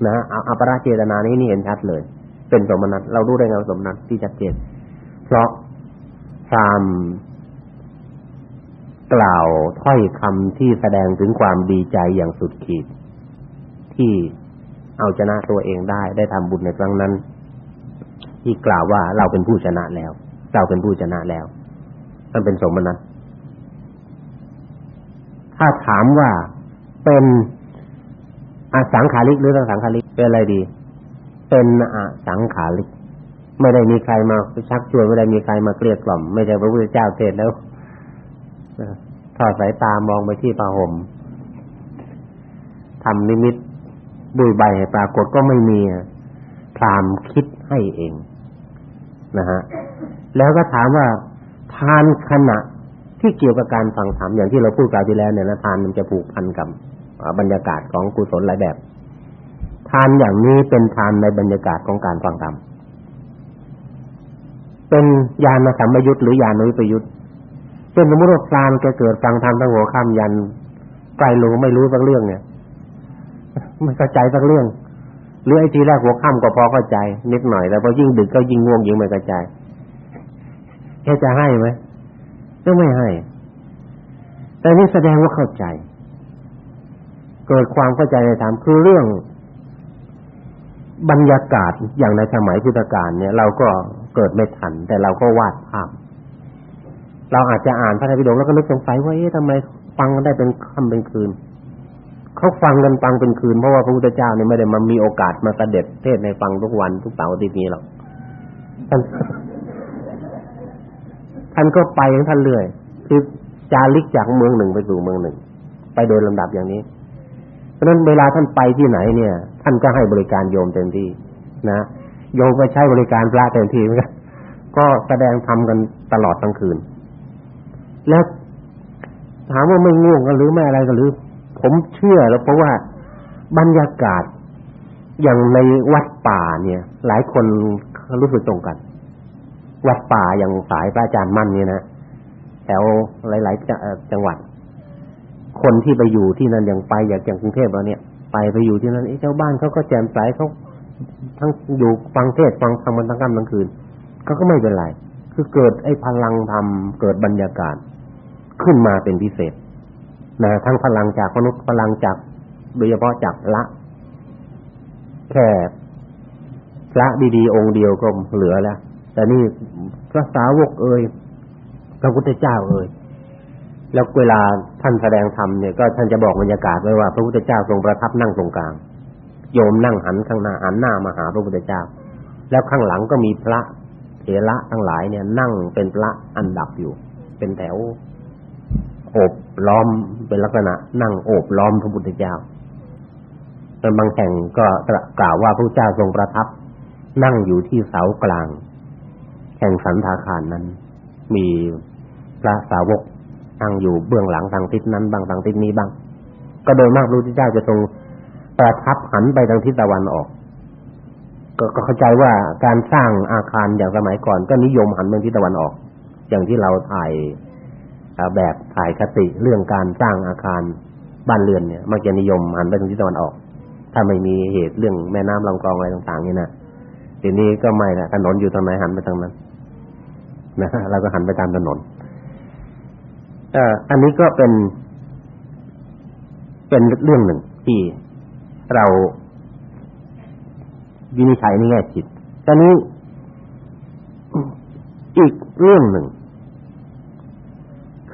นะอัปราเจตนานี้นี่เห็นชัดเลย เป็นสมนัตเรารู้ได้ไงาสมนัตที่ชัดเจนเพราะพรามกล่าวถ้อยคำที่แสดงถึงความดีใจอย่างสุดขีด ที่เอาชนะตัวเองได้ ได้ทำบุญในครั้งนั้น ที่กล่าวว่าเราเป็นผู้ชนะแล้ว เราเป็นผู้ชนะแล้ว มันเป็นสมนัตถ้าถามว่าเป็น อสังขาริกหรือสังขาริกเป็นอะไรดี เป็นอสังขาริก ไม่ได้มีใครมาชักชวนไม่ได้มีใครมาเกลี้ยกล่อม ไม่ใช่พระพุทธเจ้าเทศแล้วทอดสายตามองไปที่ผ้าห่มทำนิมิตบุยใบให้ปรากฏก็ไม่มีพรามคิดให้เองนะฮะแล้วก็ถามว่าทานขณะที่เกี่ยวกับการฟังธรรมอย่างที่เราพูดกล่าวที่แล้วเนี่ยนะทานมันจะผูกพันกับ บรรยากาศของกุศลหลายแบบ ทานอย่างนี้เป็นทานในบรรยากาศของการฟังธรรมเป็นญาณสัมปยุตหรือญาณวิปยุตเช่นสมมติว่าพรานแกเกิดฟังธรรมทั้งหัวค่ำยันไกลรู้ไม่รู้สักเรื่องเนี่ยไม่เข้าใจสักเรื่องหรือไอ้ทีแรกหัวค่ำก็พอเข้าใจ นิดหน่อยแต่พอยิ่งดึกก็ยิ่งง่วงยิ่งไม่เข้าใจแกจะให้ไหมก็ไม่ให้ แต่นี่แสดงว่าเข้าใจ เกิดความเข้าใจในธรรมคือเรื่องบรรยากาศอย่างในสมัยพุทธกาลเนี่ย เราก็เกิดไม่ทัน แต่เราก็วาดภาพ เราอาจจะอ่านพระไตรปิฎกแล้วก็นึกสงสัยว่าเอ๊ะทำไมฟังได้เป็นค่ำเป็นคืนเขาฟังกันฟังเป็นคืนเพราะว่าพระพุทธเจ้าเนี่ยไม่ได้มามีโอกาสมาเสด็จเทศในฟังทุกวันทุกเสาร์อาทิตย์นี้หรอกท่านท่านก็ไปของท่านเรื่อยคือจาริกจากเมืองหนึ่งไปสู่เมืองหนึ่ง ไปโดยลำดับอย่างนี้ ราะนั้นเวลาท่านไปที่ไหนเนี่ย ท่านก็ให้บริการโยมเต็มที่นะโยมก็ใช้บริการพระเต็มที่เหมือนกันก็แสดงธรรมกันตลอดทั้งคืน แล้วถามว่าไม่ง่วงกันหรือไม่อะไรกันหรือ ผมเชื่อแล้วเพราะว่าบรรยากาศอย่างในวัดป่าเนี่ย หลายคนรู้สึกตรงกัน วัดป่าอย่างสายพระอาจารย์มั่นเนี่ยนะแถวหลาย ๆ จังหวัด คนที่ไปอยู่ที่นั่นอย่างไปอย่างอย่างกรุงเทพเราเนี่ย ไปไปอยู่ที่นั่นไอ้เจ้าบ้านเขาก็แจ่มใสเขาทั้งอยู่ฟังเทศฟังธรรมทั้งค่ำทั้งคืนเขาก็ไม่เป็นไรคือเกิดไอ้พลังธรรมเกิดบรรยากาศขึ้นมาเป็นพิเศษนะทั้งพลังจากมนุษย์พลังจากโดยเฉพาะจากละ แค่พระดีๆองค์เดียวก็เหลือแล้วแต่นี่พระสาวกเอ่ยพระพุทธเจ้าเอ่ย แล้วเวลาท่านแสดงธรรมเนี่ยก็ท่านจะบอกบรรยากาศไว้ว่าพระพุทธเจ้าทรงประทับนั่งตรงกลาง โยมนั่งหันข้างหน้าหันหน้ามาหาพระพุทธเจ้า แล้วข้างหลังก็มีพระเถระทั้งหลายเนี่ย นั่งเป็นพระอันดับอยู่ เป็นแถวโอบล้อมเป็นลักษณะ นั่งโอบล้อมพระพุทธเจ้าจนบางแห่งก็กล่าวว่าพระเจ้าทรงประทับ นั่งอยู่ที่เสากลางแห่งสันทาคารนั้น มีพระสาวก นั่งอยู่เบื้องหลังทางทิศนั้นบางทางทิศนี้บ้าง ก็โดยมากพระพุทธเจ้าจะทรงประทับหันไปทางทิศตะวันออก ก็เข้าใจว่าการสร้างอาคารอย่างสมัยก่อน ก็นิยมหันไปทิศตะวันออก อย่างที่เราถ่ายแบบถ่ายคติเรื่องการสร้างอาคารบ้านเรือนเนี่ยมักจะนิยมหันไปทางทิศตะวันออก ถ้าไม่มีเหตุเรื่องแม่น้ำลำคลองอะไรต่างๆนี่นะทีนี้ก็ไม่ละถนนอยู่ตรงไหนหันไปทางนั้นนะเราก็หันไปตามถนน เอ่ออันนี้ก็เป็น เป็นเรื่องหนึ่งที่เราวินิจฉัยในแง่จิตตอนนี้อีกเรื่องหนึ่ง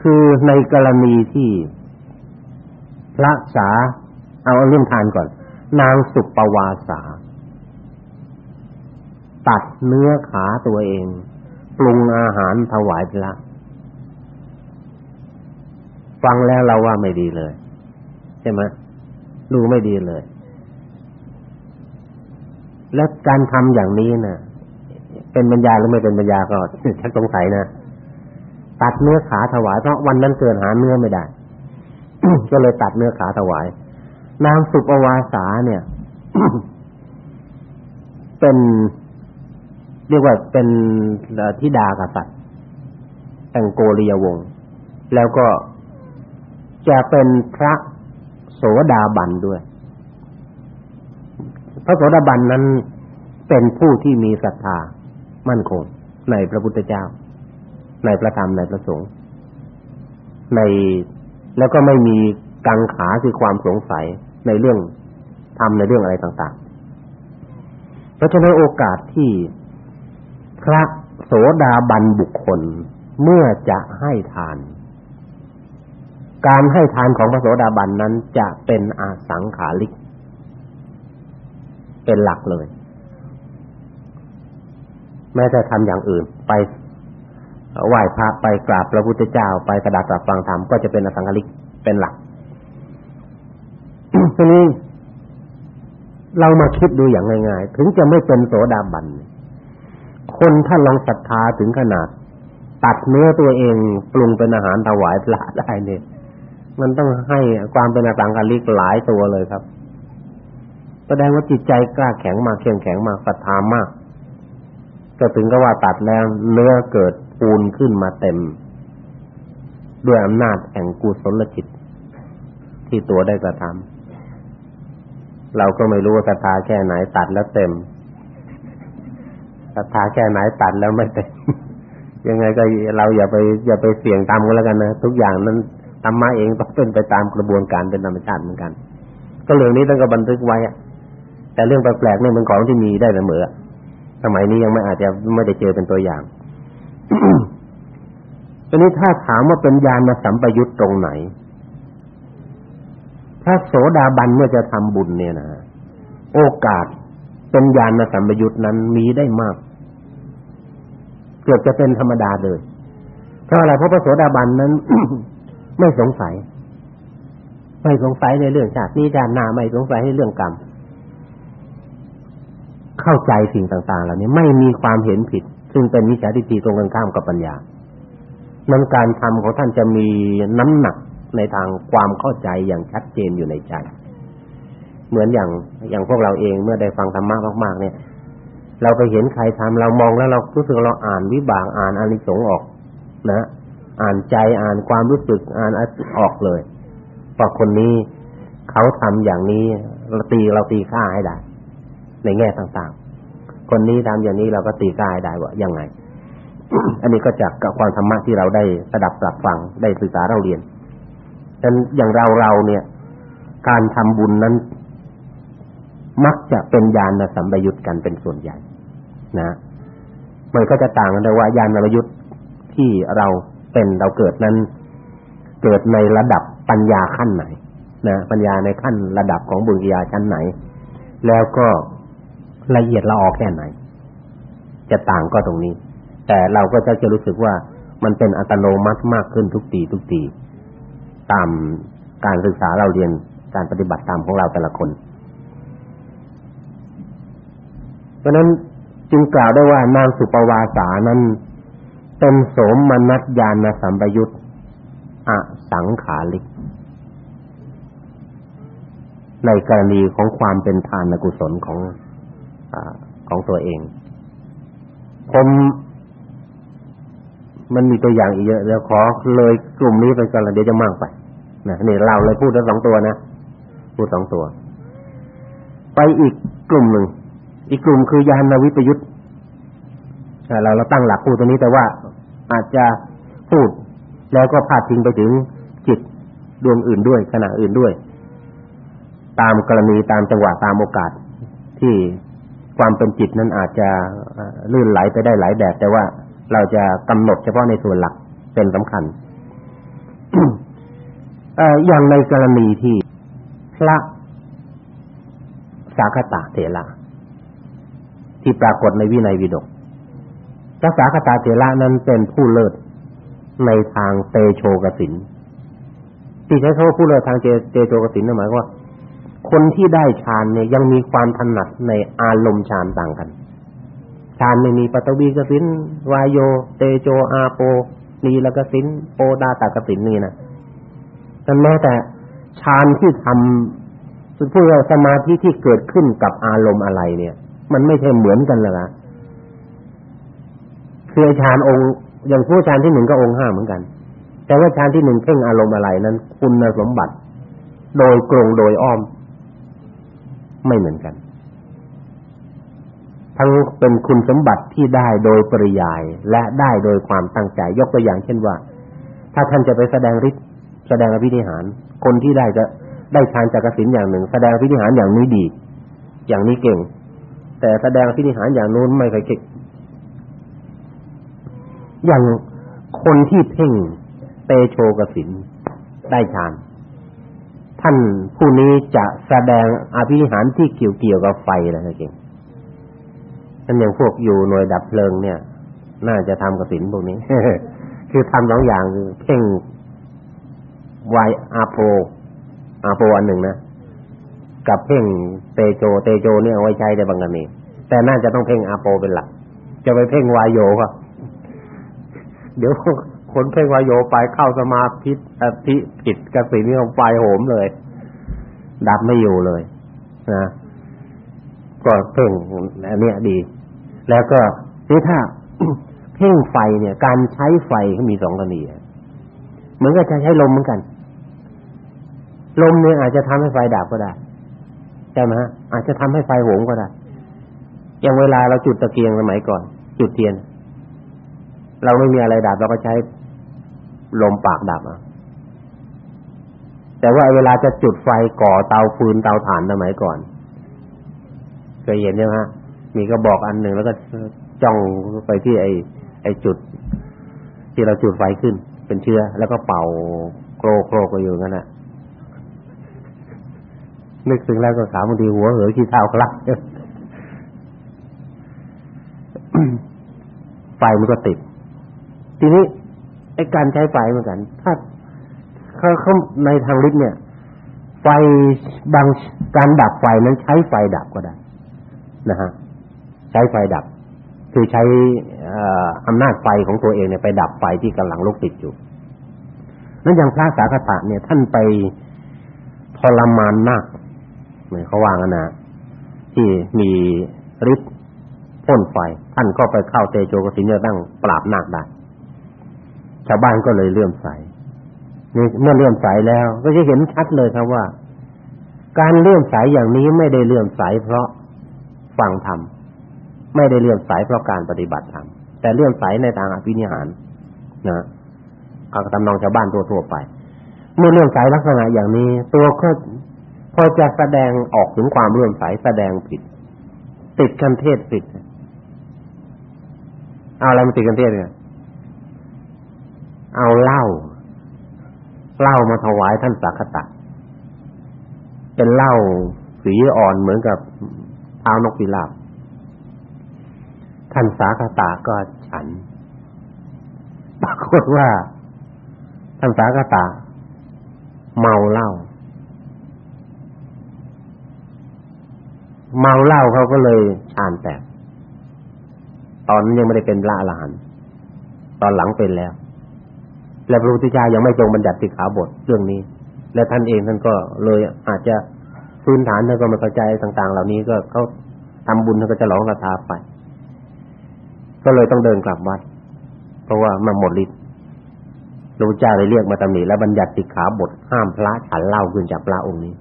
คือในกรณีที่พระสาเอาเรื่องทานก่อน นางสุปวาสา ตัดเนื้อขาตัวเอง ปรุงอาหารถวายพระ ฟังแล้วเราว่าไม่ดีเลย ใช่ไหมดูไม่ดีเลย และการทำอย่างนี้นะ่ะ เป็นปัญญาหรือไม่เป็นปัญญาก็ชักสงสัยนะตัดเนื้อขาถวายเพราะวันนั้นเกินหาเนื้อไม่ได้ ก็เลยตัดเนื้อขาถวาย นางสุปวาสาเนี่ย เป็น เรียกว่าเป็นธิดากษัตริย์แห่งโกริยวงศ์แล้วก็ จะเป็นพระโสดาบันด้วย พระโสดาบันนั้นเป็นผู้ที่มีศรัทธามั่นคงในพระพุทธเจ้า ในพระธรรมในพระสงฆ์ในแล้วก็ไม่มีกังขาคือความสงสัยในเรื่องทำในเรื่องอะไรต่าง ๆ เพราะฉะนั้นโอกาสที่พระโสดาบันบุคคลเมื่อจะให้ทาน การให้ทานของพระโสดาบันนั้นจะเป็นอาสังขาริก เป็นหลักเลย แม้จะทำอย่างอื่น ไปไหว้พระไปกราบพระพุทธเจ้า ไปกระดาษตรับฟังธรรมก็จะเป็นอสังขาริกเป็นหลักทีนี้เรามาคิดดูอย่างง่ายๆ ถึงจะไม่เป็นโสดาบัน คนถ้าลองศรัทธาถึงขนาด ตัดเนื้อตัวเองปรุงเป็นอาหารถวายพระได้เนี่ย มันต้องให้ความเป็นอสังขาริกหลายตัวเลยครับ แสดงว่าจิตใจกล้าแข็งมากเข้มแข็งมากศรัทธามาก ก็ถึงก็ว่าตัดแล้วเนื้อเกิดปูนขึ้นมาเต็ม ด้วยอำนาจแห่งกุศลจิต ที่ตัวได้กระทำเราก็ไม่รู้ว่าศรัทธาแค่ไหนตัดแล้วเต็มศรัทธาแค่ไหนตัดแล้วไม่เต็มยังไงก็เราอย่าไปอย่าไปเสี่ยงตามกันแล้วกันนะทุกอย่างนั้น ธรรมะเองต้องเป็นไปตามกระบวนการเป็นธรรมชาติเหมือนกัน ก็เรื่องนี้ต้องก็บันทึกไว้แต่เรื่องแปลกๆนี่เป็นของที่มีได้เสมอสมัยนี้ยังไม่อาจจะไม่ได้เจอเป็นตัวอย่างทีนี้ถ้าถามว่าเป็นญาณสัมปยุตตรงไหนถ้าโสดาบันเมื่อจะทำบุญเนี่ยนะโอกาสเป็นญาณสัมปยุตนั้นมีได้มาก เกือบจะเป็นธรรมดาเลยเพราะอะไรเพราะพระโสดาบันนั้น ไม่สงสัย ไม่สงสัยในเรื่องชาตินี้ชาติหน้าไม่สงสัยในเรื่องกรรม เข้าใจสิ่งต่าง ๆ เหล่านี้ไม่มีความเห็นผิด ซึ่งเป็นวิชาทิฏฐิตรงกันข้ามกับปัญญานั้นการทำของท่านจะมีน้ำหนักในทางความเข้าใจอย่างชัดเจนอยู่ในใจ เหมือนอย่างอย่างพวกเราเองเมื่อได้ฟังธรรมะมากๆ เนี่ย เราไปเห็นใครทำเรามองแล้วเรารู้สึกเราอ่านวิบากอ่านอานิสงส์ออก นะ อ่านใจอ่านความรู้สึกอ่านออกเลยว่าคนนี้เขาทำอย่างนี้เราตีเราตีค่าให้ได้ในแง่ต่างๆ คนนี้ทำอย่างนี้เราก็ตีค่าให้ได้ว่ายังไง อันนี้ก็จากกับความธรรมะที่เราได้สดับปรับฟังได้ศึกษาเราเรียนฉะนั้นอย่างเราเราเนี่ย การทำบุญนั้น มักจะเป็นญาณสัมปยุตกันเป็นส่วนใหญ่ นะมันก็จะต่างกันแต่ว่าญาณสัมปยุตที่เรา เป็นเราเกิดนั้น เกิดในระดับปัญญาขั้นไหนนะปัญญาในขั้นระดับของบุญญาชั้นไหน แล้วก็ละเอียดละออกแค่ไหน จะต่างก็ตรงนี้ แต่เราก็จะจะรู้สึกว่ามันเป็นอัตโนมัติมากขึ้นทุกปีทุกปีตามการศึกษาเราเรียนการปฏิบัติตามของเราแต่ละคน เพราะนั้นจึงกล่าวได้ว่านางสุปวาสานั้น เป็นโสมมนัสญาณสัมปยุตอสังขาริก ในกรณีของความเป็นทานกุศลของอของตัวเอง ผมมันมีตัวอย่างอีกเยอะแล้วขอเลยกลุ่มนี้ไปก่อนแล้วเดี๋ยวจะมากไปนะนี่เราเลยพูดทั้งสองตัวนะพูดสองตัว ไปอีกกลุ่มหนึ่งอีกกลุ่มคือยานวิปยุทธเราเราตั้งหลักพูดตรงนี้แต่ว่า อาจจะพูดแล้วก็พาดพิงไปถึงจิตดวงอื่นด้วยขณะอื่นด้วย ตามกรณีตามจังหวะตามโอกาสที่ความเป็นจิตนั้นอาจจะลื่นไหลไปได้หลายแบบแต่ว่าเราจะกำหนดเฉพาะในส่วนหลักเป็นสำคัญอย่างในกรณีที่พระสาคตะเถระที่ปรากฏในวินัยวิดก พระสาคตะเถระนั้นเป็นผู้เลิศในทางเตโชกสินที่ใช้คำว่าผู้เลิศทางเตโชกสินหมายว่า คนที่ได้ฌานเนี่ยยังมีความถนัดในอารมณ์ฌานต่างกันฌานไม่มีปฐวีกสินวายโย เตโจอาโปนีลกสินโปดาตากสินนี่นะแต่แม้แต่ฌานที่ทำพูดว่าสมาธิที่เกิดขึ้นกับอารมณ์อะไรเนี่ย มันไม่ใช่เหมือนกันเลยนะ คือฌานองค์อย่างผู้ฌานที่หนึ่งก็องค์ห้าเหมือนกัน แต่ว่าฌานที่หนึ่งเพ่งอารมณ์อะไรนั้น คุณสมบัติ โดยกรงโดยอ้อม ไม่เหมือนกัน ทั้งเป็นคุณสมบัติที่ได้โดยปริยายและได้โดยความตั้งใจ ยกตัวอย่างเช่นว่า ถ้าท่านจะไปแสดงฤทธิ์แสดงอภินิหาร คนที่ได้จะได้ฌานจากสินอย่างหนึ่ง แสดงอภินิหารอย่างนี้ดี อย่างนี้เก่งแต่แสดงอภินิหารอย่างนู้นไม่เคยเก่ง อย่างคนที่เพ่งเตโชกสินได้ฌานท่านผู้นี้จะแสดงอภิหารที่เกี่ยวเกี่ยวกับไฟนะเก่งท่านอย่างพวกอยู่หน่วยดับเพลิงเนี่ย น่าจะทำกสินพวกนี้คือทำสองอย่างคือเพ่งไวอาโปอาโปอันหนึ่งนะกับเพ่งเตโจเตโจเนี่ยเอาไว้ใช้ในบางกรณีแต่น่าจะต้องเพ่งอาโปเป็นหลัก จะไปเพ่งวายโยก็ เดี๋ยวคนเพ่งวายโยไปเข้าสมาธิอธิผิดกสินี่ของไฟโหมเลย ดับไม่อยู่เลยนะก็เพ่งอันนี้ดี แล้วก็นี่ถ้าเพ่งไฟเนี่ย การใช้ไฟก็มีสองกรณีเหมือนกับจะใช้ลมเหมือนกัน ลมเนี่ยอาจจะทำให้ไฟดับก็ได้ใช่ไหมฮะอาจจะทำให้ไฟโหมก็ได้ อย่างเวลาเราจุดตะเกียงสมัยก่อน จุดเทียน เราไม่มีอะไรดับเราก็ใช้ลมปากดับอะแต่ว่าเวลาจะจุดไฟก่อเตาฟืนเตาถ่านสมัยก่อนเคยเห็นใช่ไหมฮะมีก็บอกอันหนึ่งแล้วก็จ้องไปที่ไอ้ไอ้จุด ที่เราจุดไฟขึ้น เป็นเชื้อ แล้วก็เป่าโกรกโกรกไปอยู่งั้นน่ะ นึกถึงแล้วก็ขาบางทีหัวเหอขี้เท้าคลักไฟมันก็ติด ทีนี้ไอ้การใช้ไฟเหมือนกัน ถ้าเขาเขาในทางฤทธิ์เนี่ย ไฟบางการดับไฟนั้นใช้ไฟดับก็ได้นะฮะใช้ไฟดับ คือใช้อำนาจไฟของตัวเองเนี่ยไปดับไฟที่กำลังลุกติดอยู่นั้นอย่างพระสาคตะเนี่ยท่านไปทรมานนักเหมือนเขาว่างันนะที่มีฤทธิ์พ่นไฟ ท่านก็ไปเข้าเตโชกสินจะตั้งปราบนาคได้ ชาวบ้านก็เลยเลื่อมใสนี่เมื่อเลื่อมใสแล้ว ก็จะเห็นชัดเลยครับว่า การเลื่อมใสอย่างนี้ไม่ได้เลื่อมใสเพราะฟังธรรมไม่ได้เลื่อมใสเพราะการปฏิบัติธรรมแต่เลื่อมใสในทางอภินิหารนะก็ทำนองชาวบ้านทั่วๆไป เมื่อเลื่อมใสลักษณะอย่างนี้ ตัวก็พอจะแสดงออกถึงความเลื่อมใสแสดงผิดติดกันเทศผิดเอาอะไรมาติดกันเทศเนี่ย เอาเหล้าเหล้ามาถวายท่านสักตะเป็นเหล้าสีอ่อนเหมือนกับเท้านกพิราบท่านสาคตาก็ฉันปรากฏว่าท่านสาคตาเมาเหล้าเมาเหล้าเขาก็เลยชานแตกตอนนั้นยังไม่ได้เป็นพระอรหันต์ตอนหลังเป็นแล้ว และพระพุทธเจ้ายังไม่ทรงบัญญัติสิกขาบทเรื่องนี้ และท่านเองท่านก็เลยอาจจะพื้นฐานท่านก็ไม่เข้าใจต่าง ๆ เหล่านี้ก็เขาทำบุญท่านก็จะหลงราคาไป ก็เลยต้องเดินกลับวัด เพราะว่ามันหมดฤทธิ์พระพุทธเจ้าเลยเรียกมาตำหนิและบัญญัติสิกขาบทห้ามพระฉันเหล้าขึ้นจากพระองค์นี้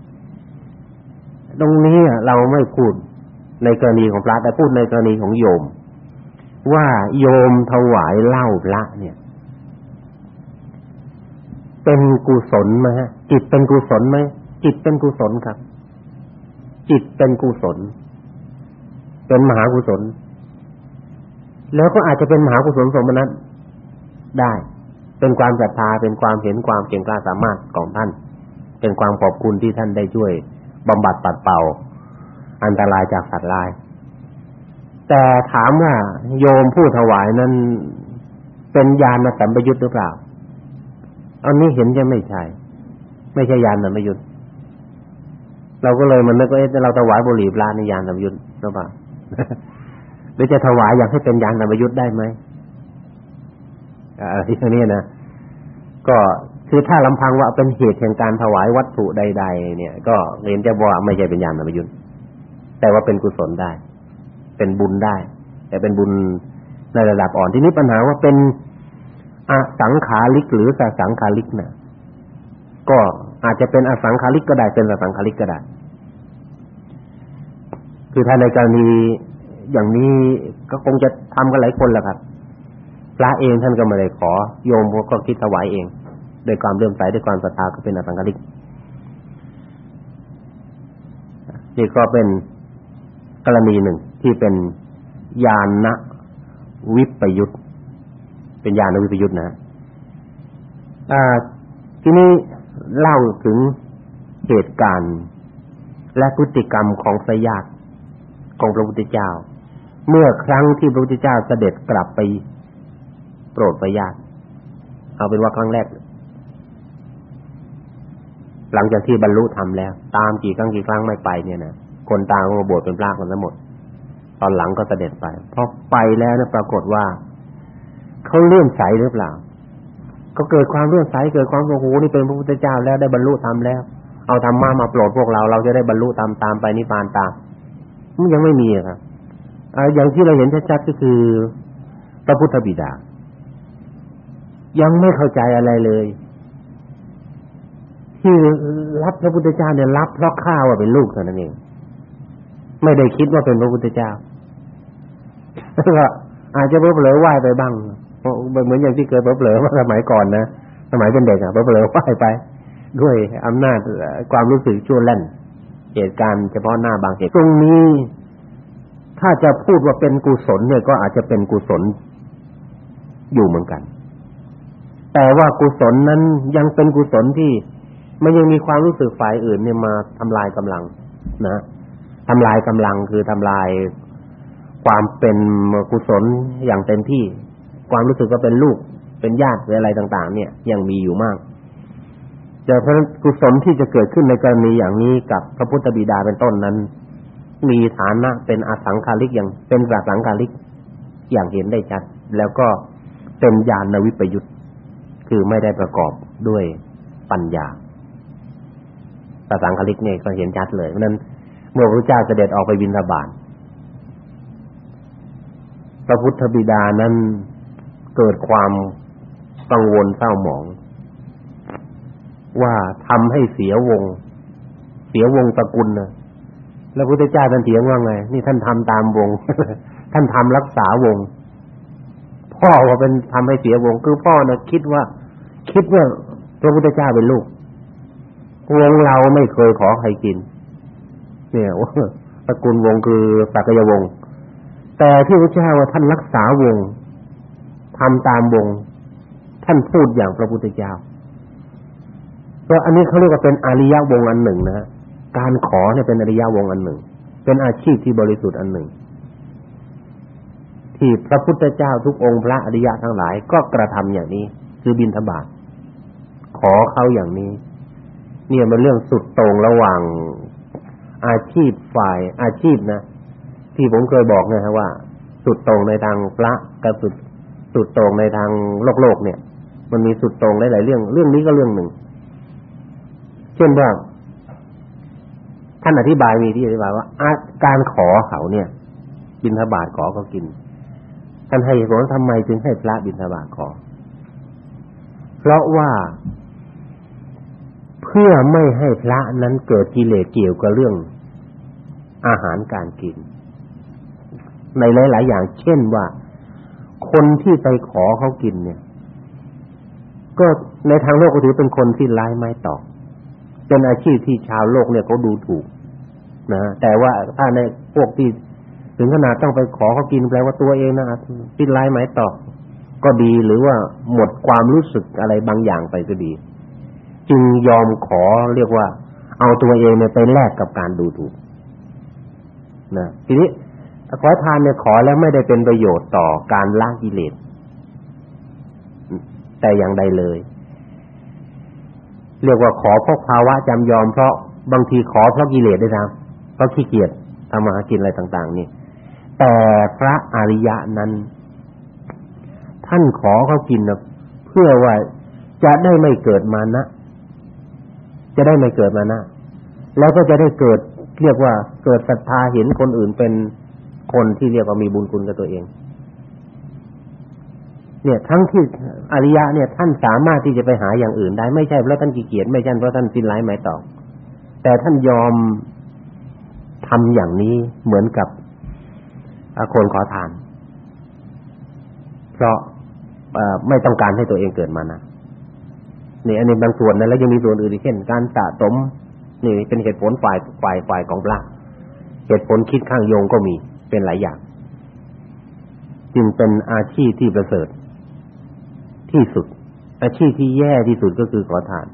ตรงนี้เราไม่พูดในกรณีของพระแต่พูดในกรณีของโยม ว่าโยมถวายเหล้าพระเนี่ย เป็นกุศลไหมฮะจิตเป็นกุศลไหมจิตเป็นกุศลครับ จิตเป็นกุศล เป็นมหากุศล แล้วก็อาจจะเป็นมหากุศลสมนัตได้ เป็นความศรัทธาเป็นความเห็นความเก่งกล้าสามารถของท่าน เป็นความขอบคุณที่ท่านได้ช่วยบำบัดปัดเป่า อันตรายจากสัตว์ร้าย แต่ถามว่าโยมผู้ถวายนั้นเป็นญาณสัมปยุตหรือเปล่า อันนี้เห็นจะไม่ใช่ ไม่ใช่ญาณสัมยุตเราก็เลยมันนึกว่าเราถวายบุหรี่ปลาในญาณสัมยุตหรือเปล่าหรือจะถวายอย่ากให้เป็นยานธรรมยุทธได้ไหมอะไรอย่างนี้นะก็คือถ้าลำพังว่าเป็นเหตุแห่งการถวายวัตถุใด ๆ เนี่ย ก็เรียนจะบอกไม่ใช่เป็นยานธรรมยุทธแต่ว่าเป็นกุศลได้ เป็นบุญได้ แต่เป็นบุญในระดับอ่อนที่นี้ปัญหาว่าเป็น อสังขาริกหรือสสังขาริกนะก็อาจจะเป็นอสังขาริกก็ได้เป็นสสังขาริกก็ได้ คือถ้าในกรณีอย่างนี้ก็คงจะทำกันหลายคนแหละครับพระเองท่านก็ไม่ได้ขอ โยมก็คิดถวายเองด้วยความเลื่อมใสด้วยความศรัทธาก็เป็นอสังฆริกนี่ก็เป็นกรณีหนึ่งที่เป็นญาณวิปยุต เป็นญาณวิปยุตนะทีนี้เล่าถึงเหตุการณ์และพฤติกรรมของสยากของพระพุทธเจ้า เมื่อครั้งที่พระพุทธเจ้าเสด็จกลับไปโปรดพระญาติเอาเป็นว่าครั้งแรก หลังจากที่บรรลุธรรมแล้ว ตามกี่ครั้งกี่ครั้งไม่ไปเนี่ยนะคนตามก็บวชเป็นพระกันทั้งหมด ตอนหลังก็เสด็จไปพอไปแล้วนะปรากฏว่า เขาเลื่อมใสหรือเปล่าเขาเกิดความเลื่อมใสเกิดความโอ้โหนี่เป็นพระพุทธเจ้าแล้วได้บรรลุธรรมแล้ว เอาธรรมะมาโปรดพวกเราเราจะได้บรรลุตามตามไปนิพพานตามมันยังไม่มีครับอย่างที่เราเห็นชัดๆก็คือพระพุทธบิดา ยังไม่เข้าใจอะไรเลย ที่รับพระพุทธเจ้าเนี่ยรับเพราะข้าว่าเป็นลูกเท่านั้นเอง ไม่ได้คิดว่าเป็นพระพุทธเจ้าก็อาจจะเผลอไหว้ไปบ้าง เหมือนอย่างที่เคยเผลอๆว่าสมัยก่อนนะสมัยเป็นเด็กอะเผลอไหว้ไป ด้วยอำนาจความรู้สึกชั่วแล่นเหตุการณ์เฉพาะหน้าบางเหตุตรงนี้ ถ้าจะพูดว่าเป็นกุศลเนี่ยก็อาจจะเป็นกุศลอยู่เหมือนกัน แต่ว่ากุศลนั้นยังเป็นกุศลที่มันยังมีความรู้สึกฝ่ายอื่นเนี่ยมาทำลายกำลัง นะทำลายกำลังคือทำลายความเป็นกุศลอย่างเต็มที่ ความรู้สึกว่าเป็นลูก เป็นญาติหรืออะไรต่าง ๆ เนี่ยยังมีอยู่มากแต่เพราะกุศลที่จะเกิดขึ้นในกรณีอย่างนี้กับพระพุทธบิดาเป็นต้นนั้น มีฐานะเป็นอสังคาริกอย่างเป็นสัสังคาริกอย่างเห็นได้ชัด แล้วก็เป็นญาณวิปยุตคือไม่ได้ประกอบด้วยปัญญาภาษาอังกฤษเนี่ยก็เห็นชัดเลยเพราะนั้น เมื่อพระเจ้าเสด็จออกไปบิณฑบาตพระพุทธบิดานั้น เกิดความกังวลเศร้าหมอง ว่าทำให้เสียวง เสียวงตระกูลนะแล้วพระพุทธเจ้าท่านเถียงว่าไง นี่ท่านทำตามวง ท่านทำรักษาวง พ่อว่าเป็นทำให้เสียวง คือพ่อนะคิดว่า คิดว่าพระพุทธเจ้าเป็นลูกวงเราไม่เคยขอใครกิน เนี่ยตระกูลวงคือสักยวง แต่ที่พระเจ้าว่าท่านรักษาวง ทำตามวง ท่านพูดอย่างพระพุทธเจ้าเพราะอันนี้เขาเรียกว่าเป็นอริยวงอันหนึ่งนะการขอเนี่ยเป็นอริยวงอันหนึ่ง เป็นอาชีพที่บริสุทธิ์อันหนึ่ง ที่พระพุทธเจ้าทุกองค์พระอริยะทั้งหลายก็กระทำอย่างนี้ คือบิณฑบาตขอเขาอย่างนี้ เนี่ยมันเรื่องสุดตรงระหว่างอาชีพฝ่ายอาชีพนะที่ผมเคยบอกนะฮะว่า สุดตรงในทางพระกับสุด สุดตรงในทางโลกโลกเนี่ย มันมีสุดตรงหลายๆเรื่อง เรื่องนี้ก็เรื่องหนึ่ง เช่นว่าท่านอธิบายมีที่อธิบายว่าการขอเขาเนี่ย บิณฑบาตขอเขากิน ท่านให้เหตุผลทำไมจึงให้พระบิณฑบาตขอ เพราะว่าเพื่อไม่ให้พระนั้นเกิดกิเลสเกี่ยวกับเรื่องอาหารการกิน ในหลาย ๆ อย่าง เช่นว่า คนที่ไปขอเขากินเนี่ย ก็ในทางโลกก็ถือเป็นคนที่ร้ายไม้ตอกเป็นอาชีพที่ชาวโลกเนี่ยเขาดูถูกนะแต่ว่าถ้าในพวกที่ถึงขนาดต้องไปขอเขากินแปลว่าตัวเองนะคิดร้ายไม้ตอกก็ดีหรือว่าหมดความรู้สึกอะไรบางอย่างไปก็ดี จึงยอมขอเรียกว่า เอาตัวเองเนี่ยไปแลกกับการดูถูกนะทีนี้ ขอทานเนี่ยขอแล้วไม่ได้เป็นประโยชน์ต่อการละกิเลสแต่อย่างใดเลย เรียกว่าขอเพราะภาวะจำยอมเพราะบางทีขอเพราะกิเลสด้วยนะเพราะขี้เกียจทำมาหากินอะไรต่าง ๆ นี่แต่พระอริยะนั้น ท่านขอเขากินนะเพื่อว่าจะได้ไม่เกิดมานะจะได้ไม่เกิดมานะแล้วก็จะได้เกิด เรียกว่าเกิดศรัทธาเห็นคนอื่นเป็น คนที่เรียกว่ามีบุญคุณกับตัวเอง เนี่ยทั้งที่อริยะเนี่ย ท่านสามารถที่จะไปหาอย่างอื่นได้ไม่ใช่เพราะท่านขี้เกียจไม่ใช่เพราะท่านสิ้นไร้หมายต่อแต่ท่านยอมทำอย่างนี้เหมือนกับคนขอทาน เพราะไม่ต้องการให้ตัวเองเกิดมานะนี่อันนี้บางส่วนนะแล้วยังมีส่วนอื่นอีกเช่น การสะสมนี่เป็นเหตุผลฝ่ายฝ่ายฝ่ายของพระเหตุผลคิดข้างโยงก็มี เป็นหลายอย่าง จึงเป็นอาชีพที่ประเสริฐที่สุด อาชีพที่แย่ที่สุดก็คือขอทาน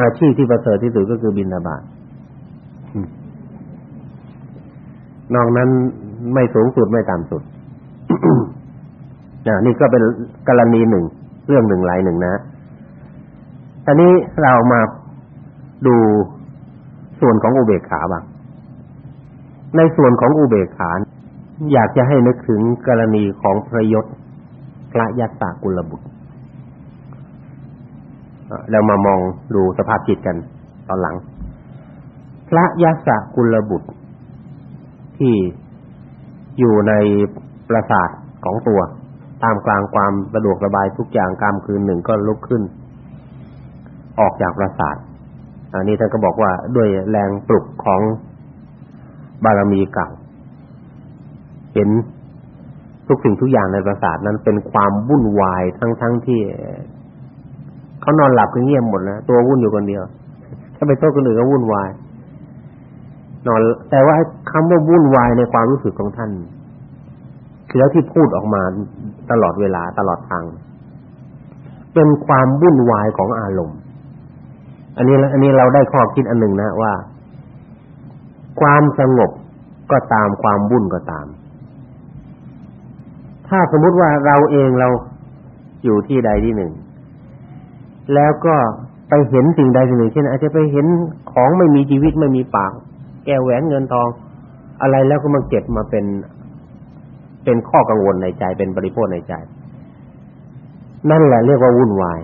อาชีพที่ประเสริฐที่สุดก็คือบิณฑบาตนอกนั้นไม่สูงสุดไม่ต่ำสุดนะนี่ก็เป็นกรณีหนึ่ง เรื่องหนึ่งรายหนึ่งนะทีนี้เรามาดูส่วนของอุเบกขาบ้าง ในส่วนของอุเบกขาอยากจะให้นึกถึงกรณีของพระยศพระยัตตากุลบุตรเรามามองดูสภาพจิตกันตอนหลัง พระยัตตากุลบุตร ที่อยู่ในปราสาทของตัว ตามกลางความสะดวกสบายทุกอย่างกลางคืนหนึ่งก็ลุกขึ้น ออกจากปราสาทอันนี้ท่านก็บอกว่าด้วยแรงปลุกของ บารมีเก่า เห็นทุกสิ่งทุกอย่างในปราสาทนั้นเป็นความวุ่นวายทั้งทั้งที่เขานอนหลับก็เงียบหมดนะตัววุ่นอยู่คนเดียว ถ้าไปโทษคนอื่นก็วุ่นวาย นอน แต่ว่าคำว่าวุ่นวายในความรู้สึกของท่านคือแล้วที่พูดออกมาตลอดเวลาตลอดทางเป็นความวุ่นวายของอารมณ์ อันนี้อันนี้เราได้ข้อคิดอันหนึ่งนะว่า ความสงบก็ตามความวุ่นก็ตาม ถ้าสมมุติว่าเราเองเราอยู่ที่ใดที่หนึ่ง แล้วก็ไปเห็นสิ่งใดสิ่งหนึ่งเช่นอาจจะไปเห็นของไม่มีชีวิตไม่มีปาก แก้วแหวนเงินทอง อะไรแล้วก็มาเก็บมาเป็นเป็นข้อกังวลในใจเป็นบริโภคในใจ นั่นแหละเรียกว่าวุ่นวาย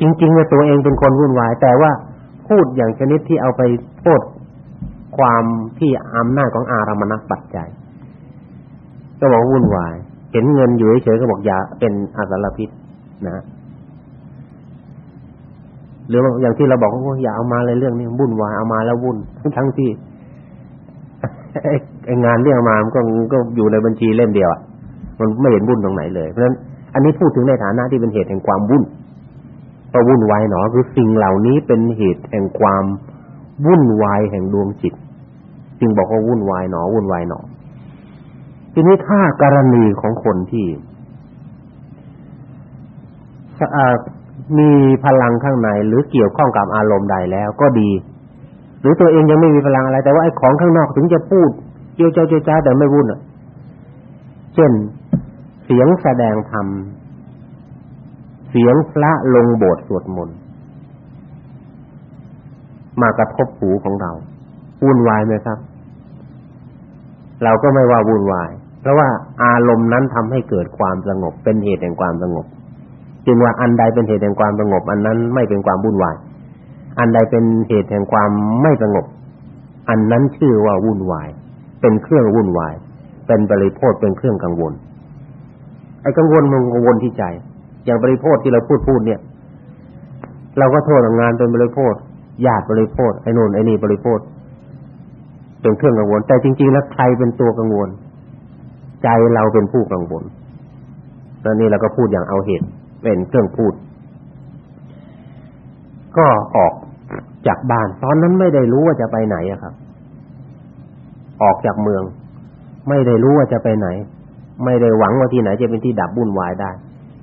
จริงๆว่าตัวเองเป็นคนวุ่นวาย แต่ว่าพูดอย่างชนิดที่เอาไปโทษ ความที่อำนาจของอารมณปัจจัย ก็บอกวุ่นวาย เห็นเงินอยู่เฉยๆก็บอกอย่าเป็นอาสารพิษนะหรืออย่างที่เราบอกว่าอย่าเอามาเลยเรื่องนี้วุ่นวายเอามาแล้ววุ่นทั้งที่ไอ้งานเรื่องมามันก็ก็อยู่ในบัญชีเล่มเดียวอะมันไม่เห็นวุ่นตรงไหนเลยเพราะฉะนั้นอันนี้พูดถึงในฐานะที่เป็นเหตุแห่งความวุ่นก็วุ่นวายหนอคือสิ่งเหล่านี้เป็นเหตุแห่งความ วุ่นวายแห่งดวงจิต จึงบอกว่าวุ่นวายหนอวุ่นวายหนอทีนี้ถ้ากรณีของคนที่มีพลังข้างในหรือเกี่ยวข้องกับอารมณ์ใดแล้วก็ดี หรือตัวเองยังไม่มีพลังอะไร แต่ว่าไอ้ของข้างนอกถึงจะพูดเจียวเจ้าเจ้าแต่ไม่วุ่นอะ เช่นเสียงแสดงธรรมเสียงพระลงโบสถ์สวดมนต์ มากระทบหูของเราวุ่นวายไหมครับ เราก็ไม่ว่าวุ่นวาย เพราะว่าอารมณ์นั้นทำให้เกิดความสงบ เป็นเหตุแห่งความสงบ จึงว่าอันใดเป็นเหตุแห่งความสงบ อันนั้นไม่เป็นความวุ่นวาย อันใดเป็นเหตุแห่งความไม่สงบ อันนั้นชื่อว่าวุ่นวาย เป็นเครื่องวุ่นวาย เป็นบริโภคเป็นเครื่องกังวล ไอ้กังวลมันกังวลที่ใจ อย่างบริโภคที่เราพูดพูดเนี่ย เราก็โทษงานเป็นบริโภค ญาติบริโภคไอ้นู่นไอ้นี่บริโภคเป็นเครื่องกังวล แต่จริง ๆ แล้วใครเป็นตัวกังวล ใจเราเป็นผู้กังวลแล้วนี่เราก็พูดอย่างเอาเหตุเป็นเครื่องพูด ก็ออกจากบ้าน ตอนนั้นไม่ได้รู้ว่าจะไปไหนอะครับ ออกจากเมือง ไม่ได้รู้ว่าจะไปไหน ไม่ได้หวังว่าที่ไหนจะเป็นที่ดับวุ่นวายได้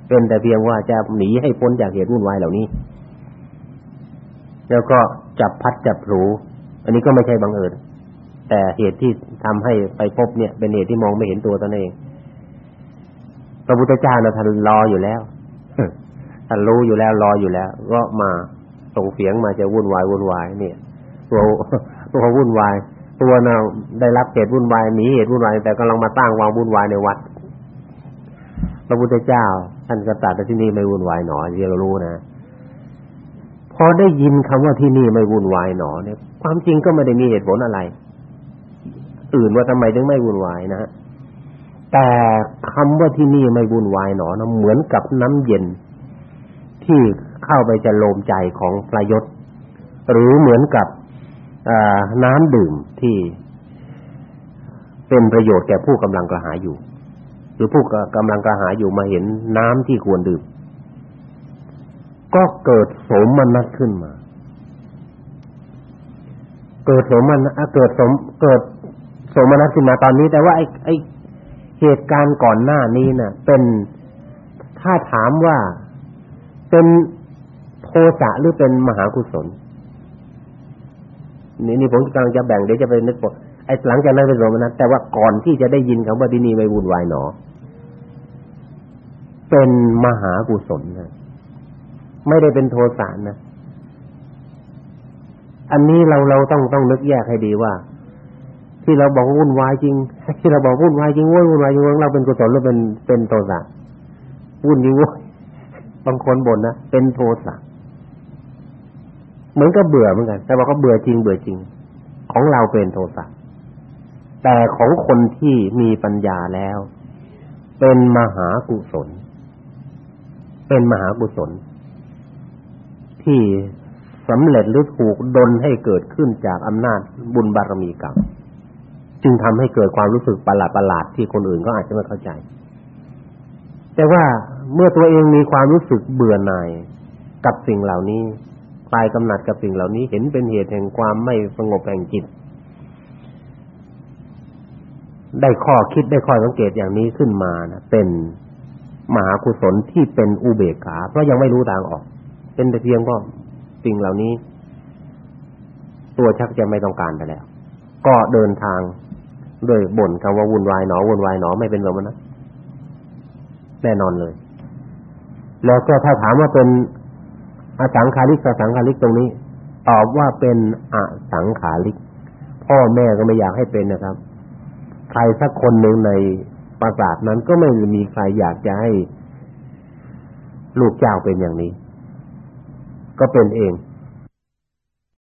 เป็นแต่เพียงว่าจะหนีให้พ้นจากเหตุวุ่นวายเหล่านี้ แล้วก็จับพัดจับผูอันนี้ก็ไม่ใช่บังเอิญแต่เหตุที่ทำให้ไปพบเนี่ย เป็นเหตุที่มองไม่เห็นตัวตนเองพระพุทธเจ้านะท่านรออยู่แล้วท่านรู้อยู่แล้วรออยู่แล้ว ก็มาส่งเสียงมาจะวุ่นวายวุ่นวาย เนี่ยตัวตัววุ่นวาย ตัวน่ะได้รับเหตุวุ่นวายหนีเหตุวุ่นวายแต่กำลังมาตั้งวางวุ่นวายในวัดพระพุทธเจ้าท่านก็ตรัสที่นี่ไม่วุ่นวายหนอที่เรารู้นะ พอได้ยินคำว่าที่นี่ไม่วุ่นวายหนอเนี่ย ความจริงก็ไม่ได้มีเหตุผลอะไร อื่นว่าทำไมถึงไม่วุ่นวายนะแต่คำว่าที่นี่ไม่วุ่นวายหนอนะเหมือนกับน้ำเย็น ที่เข้าไปจะโลมใจของประยศหรือเหมือนกับน้ำดื่มที่เป็นประโยชน์แก่ผู้กำลังกระหายอยู่ หรือผู้กำลังกระหายอยู่มาเห็นน้ำที่ควรดื่ม ก็เกิดโสมนัสขึ้นมา เกิดโสมนัสเกิดสมเกิดโสมนัสขึ้นมาตอนนี้ แต่ว่าไอ้ไอ้เหตุการณ์ก่อนหน้านี้น่ะ เป็นถ้าถามว่าเป็นโทสะหรือเป็นมหากุศล นี่นี่ผมกำลังจะแบ่งเดี๋ยวจะไปนึกว่าไอ้หลังจากนั้นเป็นโสมนัสแต่ว่าก่อนที่จะได้ยินคำว่าที่นี่ไม่วุ่นวายหนอ เป็นมหากุศลนะ ไม่ได้เป็นโทสะนะอันนี้เราเราต้องต้องนึกแยกให้ดีว่า ที่เราบอกวุ่นวายจริง ที่เราบอกวุ่นวายจริงวุ่นวายจริงเราเป็นกุศลหรือเป็นเป็นโทสะวุ่นจริงวุ่นบางคนบ่นนะเป็นโทสะเหมือนกับเบื่อเหมือนกันแต่ว่าเขาเบื่อจริงเบื่อจริง ของเราเป็นโทสะแต่ของคนที่มีปัญญาแล้ว เป็นมหากุศล เป็นมหากุศล ที่สำเร็จหรือถูกดลให้เกิดขึ้นจากอำนาจบุญบารมีกรรมจึงทำให้เกิดความรู้สึกประหลาดประหลาดที่คนอื่นก็อาจจะไม่เข้าใจ แต่ว่าเมื่อตัวเองมีความรู้สึกเบื่อหน่ายกับสิ่งเหล่านี้คลายกำหนัดกับสิ่งเหล่านี้เห็นเป็นเหตุแห่งความไม่สงบแห่งจิต ได้ข้อคิดได้ข้อสังเกตอย่างนี้ขึ้นมานะเป็นมหากุศลที่เป็นอุเบกขาเพราะยังไม่รู้ทางออก เป็นแต่เพียงก็สิ่งเหล่านี้ ตัวชักจะไม่ต้องการไปแล้ว ก็เดินทางด้วยบ่นคำว่าวุ่นวายหนอวุ่นวายหนอไม่เป็นแบบนั้นแน่นอนเลย แล้วก็ถ้าถามว่าเป็นอสังขาริกสังขาริกตรงนี้ ตอบว่าเป็นอสังขาริก พ่อแม่ก็ไม่อยากให้เป็นนะครับ ใครสักคนหนึ่งในปราสาทนั้นก็ไม่มีใครอยากจะให้ลูกเจ้าเป็นอย่างนี้ ก็เป็นเอง